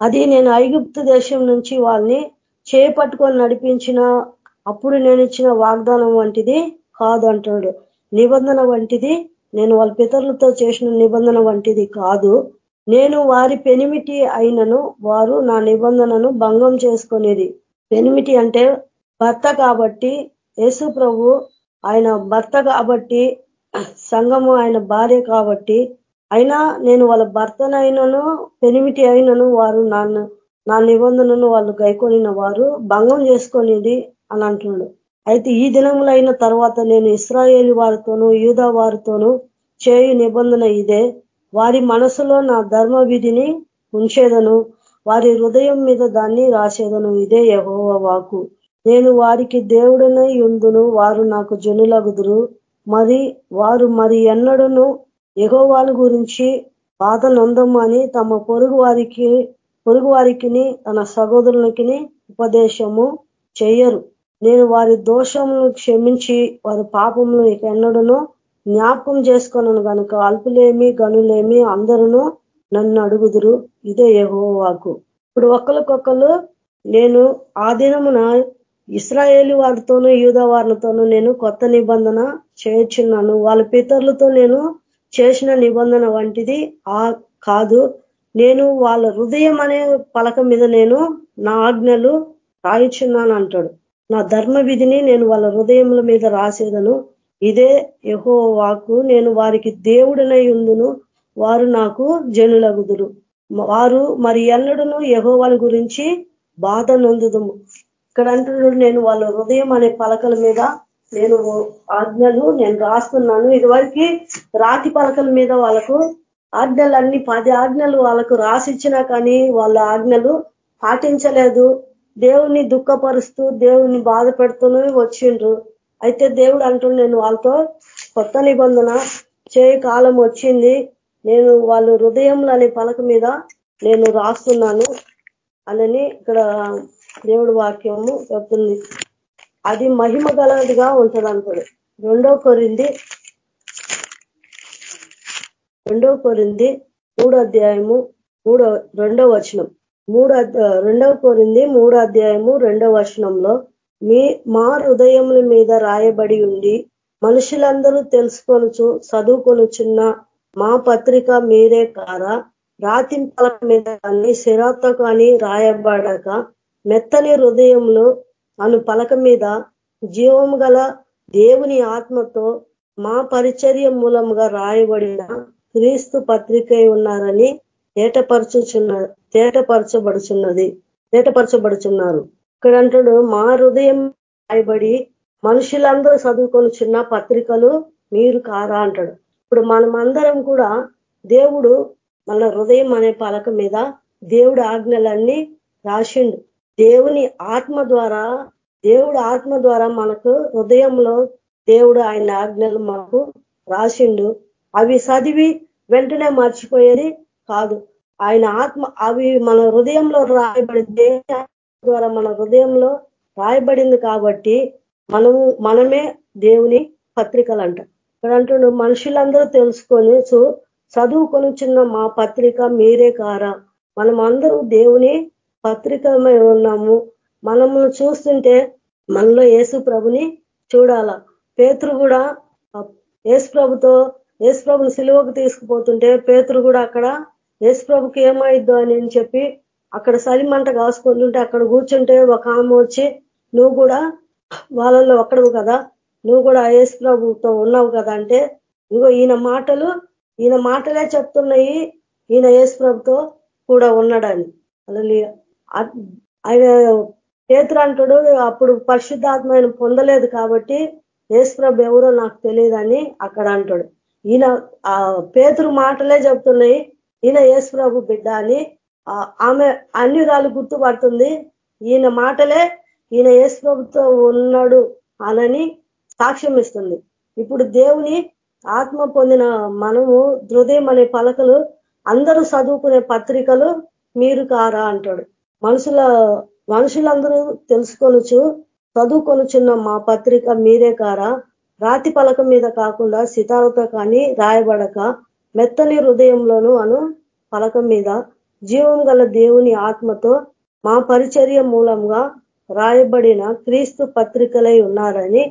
అది నేను ఐగుప్తు దేశం నుంచి వాళ్ళని చేపట్టుకొని నడిపించిన అప్పుడు నేను ఇచ్చిన వాగ్దానం వంటిది కాదు అంటాడు నిబంధన వంటిది నేను వాళ్ళ పితరులతో చేసిన నిబంధన వంటిది కాదు. నేను వారి పెనిమిటి అయినను వారు నా నిబంధనను భంగం చేసుకునేది పెనిమిటి అంటే భర్త కాబట్టి యేసు ప్రభు ఆయన భర్త కాబట్టి సంఘము ఆయన భార్య కాబట్టి అయినా నేను వాళ్ళ భర్తనైనను పెనిమిటి అయినను వారు నన్ను నా నిబంధనను వాళ్ళు గైకొనిన వారు భంగం చేసుకొనిది అని అంటున్నాడు. అయితే ఈ దినములైన తర్వాత నేను ఇస్రాయేల్ వారితోనూ యూదా వారితోనూ చేయు నిబంధన ఇదే. వారి మనసులో నా ధర్మ విధిని ఉంచేదను వారి హృదయం మీద దాన్ని రాసేదను. ఇదే యహోవ వాకు నేను వారికి దేవుడనై ఉందును వారు నాకు జనులగుదురు. మరి వారు మరి ఎన్నడను ఎగోవాల గురించి బాధ నొందమని తమ పొరుగు వారికి పొరుగు వారికి తన సహోదరులకి ఉపదేశము చేయరు. నేను వారి దోషమును క్షమించి వారి పాపములు ఇక ఎన్నడను జ్ఞాపకం చేసుకున్నాను కనుక అల్పులేమి గనులేమి అందరూ నన్ను అడుగుదురు. ఇదే యహోవాకు. ఇప్పుడు ఒకరికొకరు నేను ఆ దినమున ఇస్రాయేలు వారితోనూ యూదా వారితోనూ నేను కొత్త నిబంధన చేర్చున్నాను వాళ్ళ పితరులతో నేను చేసిన నిబంధన వంటిది ఆ కాదు. నేను వాళ్ళ హృదయం అనే పలక మీద నేను నా ఆజ్ఞలు రాయిచున్నాను అంటాడు. నా ధర్మ విధిని నేను వాళ్ళ హృదయముల మీద రాసేదను. ఇదే యహో వాకు నేను వారికి దేవుడినై ఉందును వారు నాకు జనులగుదురు. వారు మరి ఎన్నడను యహోవాని గురించి బాధ నొందుదుము. ఇక్కడ అంటున్నాడు నేను వాళ్ళ హృదయం అనే పలకల మీద నేను ఆజ్ఞలు నేను రాస్తున్నాను. ఇదివరకు రాతి పలకల మీద వాళ్ళకు ఆజ్ఞలు అన్ని పది ఆజ్ఞలు వాళ్ళకు రాసిచ్చినా కానీ వాళ్ళ ఆజ్ఞలు పాటించలేదు. దేవుని దుఃఖపరుస్తూ దేవుని బాధ పెడుతూనే వచ్చిండ్రు. అయితే దేవుడు అంటుండు నేను వాళ్ళతో కొత్త నిబంధన చేయ కాలం వచ్చింది. నేను వాళ్ళు హృదయంలో అనే పలక మీద నేను రాస్తున్నాను. అనని ఇక్కడ దేవుడు వాక్యము చెప్తుంది. అది మహిమ గలదిగా ఉంటుంది అంటాడు రెండో కొరింది రెండో కొరింది మూడో అధ్యాయము మూడో రెండో వచనం. మూడు రెండవ కోరింది మూడో అధ్యాయము రెండో వచనంలో మీ మా హృదయముల మీద రాయబడి ఉండి మనుషులందరూ తెలుసుకొనుచు చదువుకొనుచున్న మా పత్రిక మీరే కారా? రాతింపల మీద కానీ శిరాతో కానీ రాయబడక మెత్తని హృదయంలో అను పలక మీద జీవము గల దేవుని ఆత్మతో మా పరిచర్య మూలంగా రాయబడిన క్రీస్తు పత్రికై ఉన్నారని తేటపరచుచున్న తేటపరచబడుచున్నది తేటపరచబడుచున్నారు. ఇక్కడ అంటాడు మా హృదయం రాయబడి మనుషులందరూ చదువుకొని చిన్న పత్రికలు మీరు కారా అంటాడు. ఇప్పుడు మనమందరం కూడా దేవుడు మన హృదయం అనే పలక మీద దేవుడు ఆజ్ఞలన్నీ రాసిండు. దేవుని ఆత్మ ద్వారా దేవుడు ఆత్మ ద్వారా మనకు హృదయంలో దేవుడు ఆయన ఆజ్ఞలు మనకు రాసిండు. అవి చదివి వెంటనే మర్చిపోయేది కాదు. ఆయన ఆత్మ అవి మన హృదయంలో రాయబడితే ద్వారా మన హృదయంలో రాయబడింది కాబట్టి మనము మనమే దేవుని పత్రికలు అంట ఇక్కడ అంటుండు మనుషులందరూ తెలుసుకొని చదువుకొని చిన్న మా పత్రిక మీరే కారా. మనం అందరూ దేవుని పత్రికమై ఉన్నాము. మనము చూస్తుంటే మనలో యేసు ప్రభుని చూడాల. పేతురు కూడా యేసు ప్రభుతో యేసు ప్రభుని సిలువకు తీసుకుపోతుంటే పేతురు కూడా అక్కడ యేసు ప్రభుకి ఏమైద్దో అని చెప్పి అక్కడ సలిమంట కాసుకుంటుంటే అక్కడ కూర్చుంటే ఒక ఆమె వచ్చి నువ్వు కూడా వాళ్ళల్లో ఒక్కడవు కదా. నువ్వు కూడా యేసు ప్రభుతో ఉన్నావు కదా. అంటే ఇగో ఈయన మాటలు ఈయన మాటలే చెప్తున్నాయి. ఈయన యేసు ప్రభుతో కూడా ఉన్నాడని. అలా ఆయన పేతురు అంటాడు అప్పుడు పరిశుద్ధాత్మ ఆయన పొందలేదు కాబట్టి యేసుప్రభు ఎవరో నాకు తెలియదని అక్కడ అంటాడు. ఈయన ఆ పేతురు మాటలే చెప్తున్నాయి ఈయన ఏసుప్రభు బిడ్డ అని. ఆమె అన్ని రాళ్ళు గుర్తుపడుతుంది. ఈయన మాటలే ఈయన ఏసుప్రభుతో ఉన్నాడు అనని సాక్ష్యం ఇస్తుంది. ఇప్పుడు దేవుని ఆత్మ పొందిన మనము హృదయం అనే పలకలు అందరూ చదువుకునే పత్రికలు మీరు కారా అంటాడు. మనుషుల మనుషులందరూ తెలుసుకొనుచు చదువుకొనుచున్న మా పత్రిక మీరే కారా? రాతి పలక మీద కాకుండా సితారతో కానీ రాయబడక మెత్తని హృదయంలోను అను పలక మీద జీవం గల దేవుని ఆత్మతో మా పరిచర్య మూలంగా రాయబడిన క్రీస్తు పత్రికలై ఉన్నారని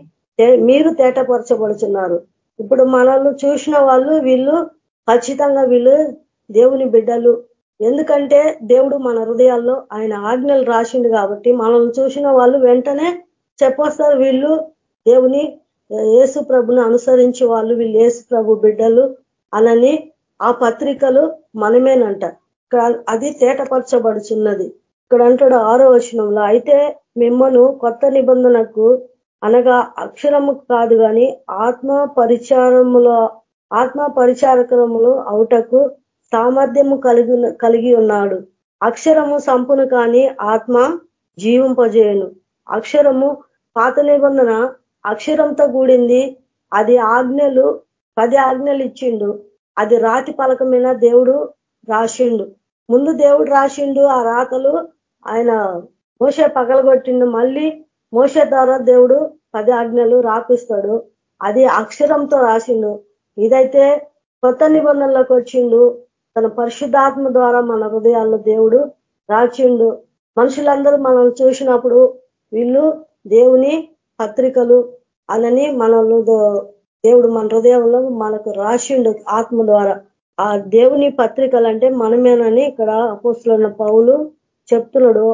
మీరు తేటపరచబడుచున్నారు. ఇప్పుడు మనల్ని చూసిన వాళ్ళు వీళ్ళు ఖచ్చితంగా వీళ్ళు దేవుని బిడ్డలు ఎందుకంటే దేవుడు మన హృదయాల్లో ఆయన ఆజ్ఞలు రాసిండు కాబట్టి మనల్ని చూసిన వాళ్ళు వెంటనే చెప్పొస్తారు వీళ్ళు దేవుని యేసు ప్రభుని అనుసరించి వాళ్ళు వీళ్ళు యేసు ప్రభు బిడ్డలు అనని ఆ పత్రికలు మనమేనంట. అది తేటపరచబడుచున్నది. ఇక్కడ అంటాడు ఆరో వచనంలో అయితే మిమ్మను కొత్త నిబంధనకు అనగా అక్షరము కాదు కానీ ఆత్మ పరిచారములో ఆత్మ పరిచారకములు అవుటకు సామర్థ్యము కలిగి కలిగి ఉన్నాడు. అక్షరము సంపును కానీ ఆత్మ జీవింపజేయను. అక్షరము పాత నిబంధన అక్షరంతో కూడింది. అది ఆజ్ఞలు పది ఆజ్ఞలు ఇచ్చిండు. అది రాతి పలక దేవుడు రాసిండు. ముందు దేవుడు రాసిండు ఆ రాతలు ఆయన మోస పగలగొట్టిండు. మళ్ళీ మోస ద్వారా దేవుడు పది ఆజ్ఞలు రాపిస్తాడు. అది అక్షరంతో రాసిండు. ఇదైతే కొత్త నిబంధనలకు వచ్చిండు. తన పరిశుద్ధాత్మ ద్వారా మన హృదయాల్లో దేవుడు రాచిండు మనుషులందరూ మనం చూసినప్పుడు వీళ్ళు దేవుని పత్రికలు అనని మనల్ని దేవుడు మన హృదయంలో మనకు రాసిండు ఆత్మ ద్వారా. ఆ దేవుని పత్రికలు అంటే మనమేనని ఇక్కడ అపోస్తులున్న పౌలు చెప్తున్నాడు.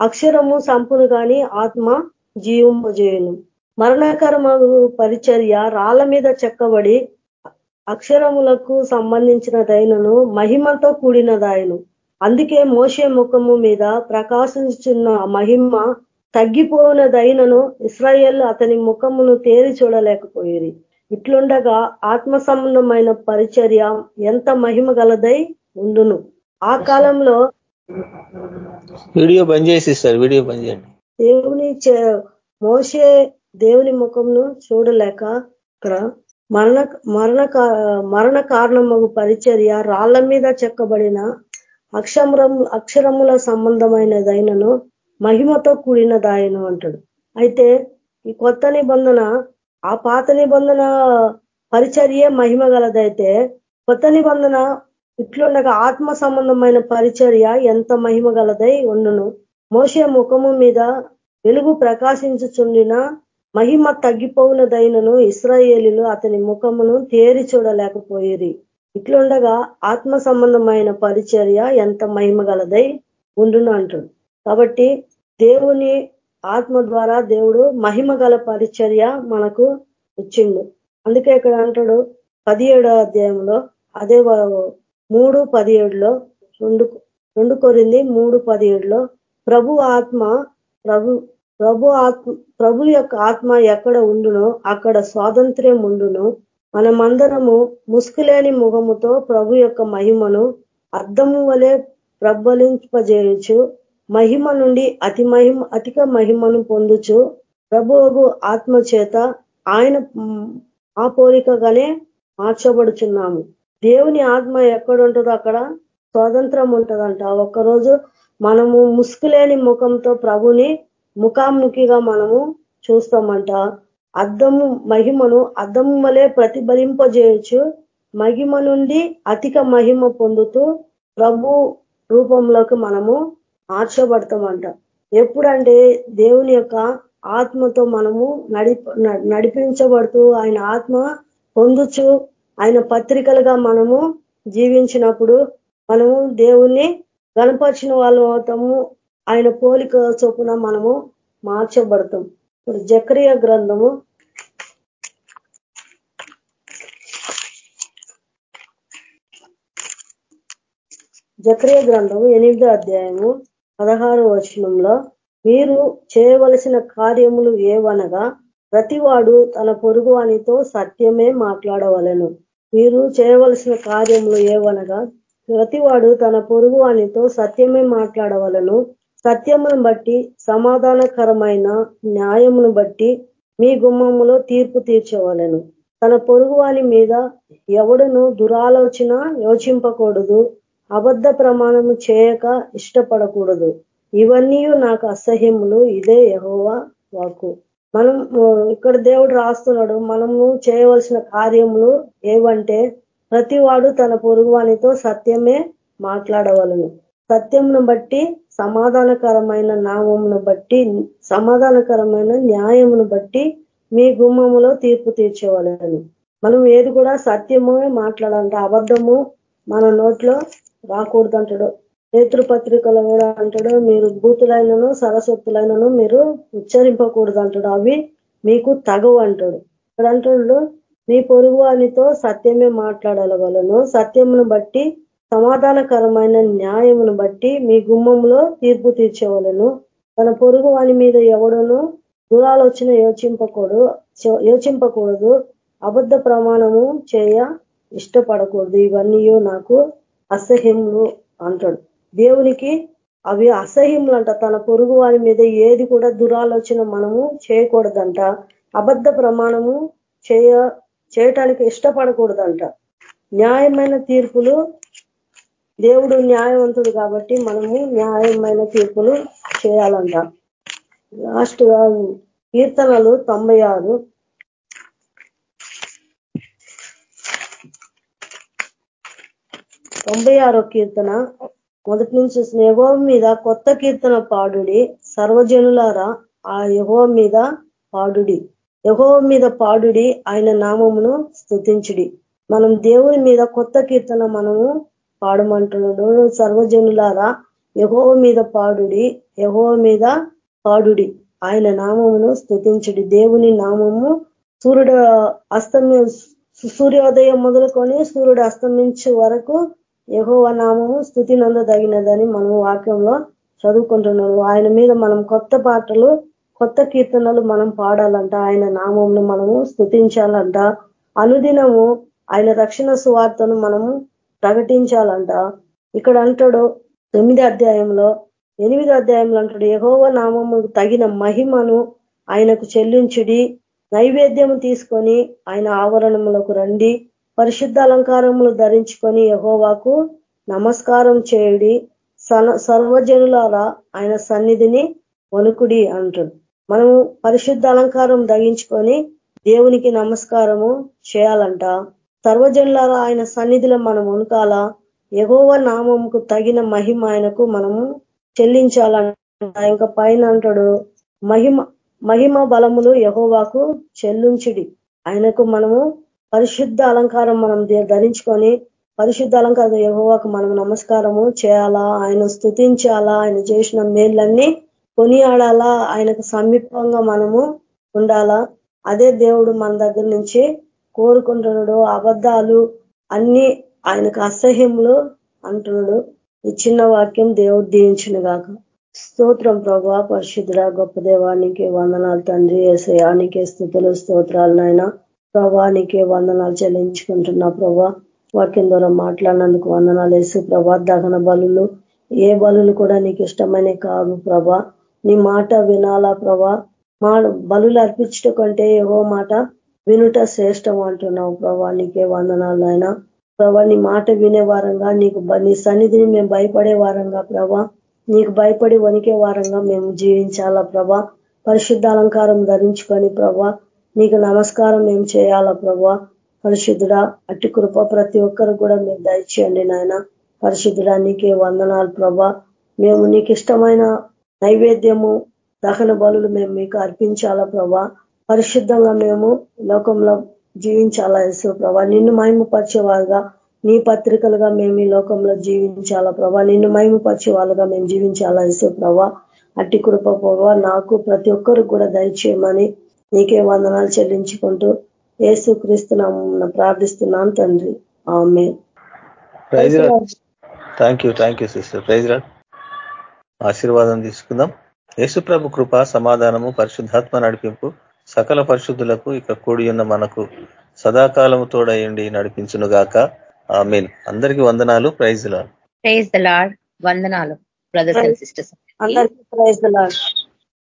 అక్షరము సంపును కానీ ఆత్మ జీవింపజేయను మరణకరము పరిచర్య రాళ్ళ మీద చెక్కబడి అక్షరములకు సంబంధించిన దైనను మహిమతో కూడినదాయను అందుకే మోసే ముఖము మీద ప్రకాశించున్న మహిమ తగ్గిపోయినదైనను ఇస్రాయేల్ అతని ముఖమును తేరి చూడలేకపోయేది ఇట్లుండగా ఆత్మ సంబంధమైన పరిచర్య ఎంత మహిమ గలదై ఉండును? ఆ కాలంలో వీడియో బంద్ చేసి సార్ వీడియో బంద్ చేయండి. దేవుని మోసే దేవుని ముఖంను చూడలేక ఇక్కడ మరణ మరణ మరణ కారణము పరిచర్య రాళ్ళ మీద చెక్కబడిన అక్షరం అక్షరముల సంబంధమైనదైనను మహిమతో కూడినదాయను అంటాడు. అయితే ఈ కొత్త నిబంధన ఆ పాత నిబంధన పరిచర్యే మహిమ గలదైతే కొత్త నిబంధన ఇట్లుండగా ఆత్మ సంబంధమైన పరిచర్య ఎంత మహిమ గలదై ఉండును? మోసే ముఖము మీద వెలుగు ప్రకాశించుచుండిన మహిమ తగ్గిపోవునదైనను ఇస్రాయేలీలు అతని ముఖమును తేరి చూడలేకపోయేది. ఇట్లుండగా ఆత్మ సంబంధమైన పరిచర్య ఎంత మహిమ గలదై ఉండును అంటాడు కాబట్టి దేవుని ఆత్మ ద్వారా దేవుడు మహిమ గల పరిచర్య మనకు ఇచ్చిండు. అందుకే ఇక్కడ అంటాడు పదిహేడో అధ్యాయంలో అదే మూడు పదిహేడులో రెండు రెండు కొరింది మూడు పదిహేడులో ప్రభు ఆత్మ ప్రభు ప్రభు ఆత్మ ప్రభు యొక్క ఆత్మ ఎక్కడ ఉండునో అక్కడ స్వాతంత్ర్యం ఉండును. మనమందరము ముసుకులేని ముఖముతో ప్రభు యొక్క మహిమను అర్థము వలె ప్రబలింపజేయచ్చు మహిమ నుండి అతి మహిమ అధిక మహిమను పొందుచు ప్రభువు ఆత్మ చేత ఆయన ఆ పోలికగానే మార్చబడుచున్నాము. దేవుని ఆత్మ ఎక్కడ ఉంటుందో అక్కడ స్వాతంత్రం ఉంటుందంట. ఒక్కరోజు మనము ముసుగులేని ముఖంతో ప్రభుని ముఖాముఖిగా మనము చూస్తామంట. అద్దము మహిమను అద్దం వలె ప్రతిఫలింపజేయచ్చు మహిమ నుండి అధిక మహిమ పొందుతూ ప్రభు రూపంలోకి మనము ఆర్చబడతామంట. ఎప్పుడంటే దేవుని యొక్క ఆత్మతో మనము నడిపించబడుతూ ఆయన ఆత్మ పొందుచు ఆయన పత్రికలుగా మనము జీవించినప్పుడు మనము దేవుణ్ణి గణపరిచిన వాళ్ళు అవుతాము ఆయన పోలిక చొప్పున మనము మార్చబడతాం. ఇప్పుడు జక్రియ గ్రంథము. జక్రియ గ్రంథము ఎనిమిదో అధ్యాయము పదహారు వచనంలో మీరు చేయవలసిన కార్యములు ఏవనగా ప్రతివాడు తన పొరుగువానితో సత్యమే మాట్లాడవలను. మీరు చేయవలసిన కార్యములు ఏవనగా ప్రతివాడు తన పొరుగువానితో సత్యమే మాట్లాడవలను. సత్యమును బట్టి సమాధానకరమైన న్యాయమును బట్టి మీ గుమ్మములో తీర్పు తీర్చవలను. తన పొరుగువాని మీద ఎవడును దురాలోచన యోచింపకూడదు అబద్ధ ప్రమాణము చేయక ఇష్టపడకూడదు. ఇవన్నీ నాకు అసహ్యములు ఇదే యహోవా వాకు మనం ఇక్కడ దేవుడు రాస్తున్నాడు మనము చేయవలసిన కార్యములు ఏవంటే ప్రతివాడు తన పొరుగువానితో సత్యమే మాట్లాడవలను. సత్యంను బట్టి సమాధానకరమైన నామమును బట్టి సమాధానకరమైన న్యాయమును బట్టి మీ గుమ్మములో తీర్పు తీర్చేవాళ్ళని. మనం ఏది కూడా సత్యమే మాట్లాడాలంట అబద్ధము మన నోట్లో రాకూడదు అంటాడు నేతృపత్రికలు కూడా అంటాడు మీరు భూతులైనను సరస్వతులైనను మీరు ఉచ్చరింపకూడదు అంటాడు అవి మీకు తగవు అంటాడు. ఇక్కడ అంటున్నాడు నీ పొరుగు వానితో సత్యమే మాట్లాడగలను సత్యమును బట్టి సమాధానకరమైన న్యాయమును బట్టి మీ గుమ్మంలో తీర్పు తీర్చేవాళ్ళను తన పొరుగు వాని మీద ఎవడను దురాలోచన యోచింపకూడదు యోచింపకూడదు. అబద్ధ ప్రమాణము చేయ ఇష్టపడకూడదు. ఇవన్నీ నాకు అసహ్యములు అంటాడు. దేవునికి అవి అసహ్యములంట. అంట తన పొరుగు వారి మీద ఏది కూడా దురాలోచన మనము చేయకూడదంట. అబద్ధ ప్రమాణము చేయ చేయటానికి ఇష్టపడకూడదంట. న్యాయమైన తీర్పులు దేవుడు న్యాయవంతుడు కాబట్టి మనము న్యాయమైన తీర్పులు చేయాలంట. లాస్ట్ కీర్తనలు తొంభై ఆరు. తొంభై ఆరో కీర్తన. మొదటి నుంచి యహో మీద కొత్త కీర్తన పాడుడి. సర్వజనులారా ఆ యహో మీద పాడుడి. యహో మీద పాడుడి ఆయన నామమును స్థుతించుడి మనం దేవుని మీద కొత్త కీర్తన మనము పాడమంటున్నాడు. సర్వజనులారా యహో మీద పాడుడి యహో మీద పాడుడి. ఆయన నామమును స్థుతించుడి దేవుని నామము సూర్యుడు అస్తమి సూర్యోదయం మొదలుకొని సూర్యుడు అస్తమించే వరకు యహోవ నామము స్థుతి నందదగినదని మనం వాక్యంలో చదువుకుంటున్నాము. ఆయన మీద మనం కొత్త పాటలు కొత్త కీర్తనలు మనం పాడాలంట. ఆయన నామంను మనము స్థుతించాలంట అనుదినము ఆయన రక్షణ సువార్తను మనము ప్రకటించాలంట. ఇక్కడ అంటాడు తొమ్మిది అధ్యాయంలో ఎనిమిది అధ్యాయంలో అంటాడు యహోవ నామము తగిన మహిమను ఆయనకు చెల్లించుడి. నైవేద్యము తీసుకొని ఆయన ఆవరణములకు రండి. పరిశుద్ధ అలంకారములు ధరించుకొని యహోవాకు నమస్కారం చేయుడి. సర్వజనులారా ఆయన సన్నిధిని వణుకుడి అంటాడు. మనము పరిశుద్ధ అలంకారం దగ్గించుకొని దేవునికి నమస్కారము చేయాలంట. సర్వజనులారా ఆయన సన్నిధిలో మనం వణుకాల ఎగోవ నామంకు తగిన మహిమ ఆయనకు మనము చెల్లించాలంట. ఇంకా పైన అంటాడు మహిమ మహిమ బలములు యహోవాకు చెల్లించుడి. ఆయనకు మనము పరిశుద్ధ అలంకారం మనం ధరించుకొని పరిశుద్ధ అలంకారం యహోవాకు మనం నమస్కారము చేయాలా? ఆయన స్థుతించాలా ఆయన చేసిన మేళ్ళన్నీ కొనియాడాలా? ఆయనకు సమీపంగా మనము ఉండాలా? అదే దేవుడు మన దగ్గర నుంచి కోరుకుంటున్నాడు అబద్ధాలు అన్ని ఆయనకు అసహ్యములు అంటున్నాడు. ఈ చిన్న వాక్యం దేవుడు దీవించిన గాక. స్తోత్రం ప్రభా పరిశుద్ధుడ గొప్ప దేవానికి వందనాలు తండ్రి ఏసయానికే స్థుతులు స్తోత్రాలు నాయన. ప్రభానికే వందనాలు చెల్లించుకుంటున్నా ప్రభా. వాక్యం ద్వారా మాట్లాడినందుకు వందనాలు వేసి ప్రభా. దహన బలులు ఏ బలులు కూడా నీకు ఇష్టమనే కాదు ప్రభా. నీ మాట వినాలా ప్రభా. మా బలులు అర్పించట కంటే ఏవో మాట వినుట శ్రేష్టం అంటున్నావు ప్రభా నీకే వందనాలు అయినా ప్రభా నీ మాట వినే వారంగా నీకు నీ సన్నిధిని మేము భయపడే వారంగా ప్రభా నీకు భయపడి వణికే వారంగా మేము జీవించాలా ప్రభా. పరిశుద్ధ అలంకారం ధరించుకొని ప్రభా నీకు నమస్కారం మేము చేయాలా ప్రభా. పరిశుద్ధుడా అట్టి కృప ప్రతి ఒక్కరు కూడా మీరు దయచేయండి నాయన. పరిశుద్ధుడా నీకే వందనాలు ప్రభా. మేము నీకు ఇష్టమైన నైవేద్యము దహన బలులు మేము మీకు అర్పించాలా ప్రభా. పరిశుద్ధంగా మేము లోకంలో జీవించాలా యేసు ప్రభా. నిన్ను మహిమపరిచేవారుగా నీ పత్రికలుగా మేము ఈ లోకంలో జీవించాలా ప్రభా. నిన్ను మహిమపరిచే వాళ్ళుగా మేము జీవించాలా యేసు ప్రభా. అట్టి కృప ప్రభా నాకు ప్రతి ఒక్కరు కూడా దయచేయమని నీకే వందనాలు చెల్లించుకుంటూ ఏసు క్రీస్తు ప్రార్థిస్తున్నాను తండ్రి. ఆమె thank you thank you sister praise lord. ఆశీర్వాదం తీసుకుందాం. యేసుప్రభు కృప సమాధానము పరిశుద్ధాత్మ నడిపింపు సకల పరిశుద్ధులకు ఇక కూడి ఉన్న మనకు సదాకాలము తోడయండి నడిపించును గాక. ఆ మీన్ అందరికీ వందనాలు. Praise lord praise the lord వందనాలు బ్రదర్స్ అండ్ సిస్టర్స్. అందరికీ ప్రైజ్ లాడ్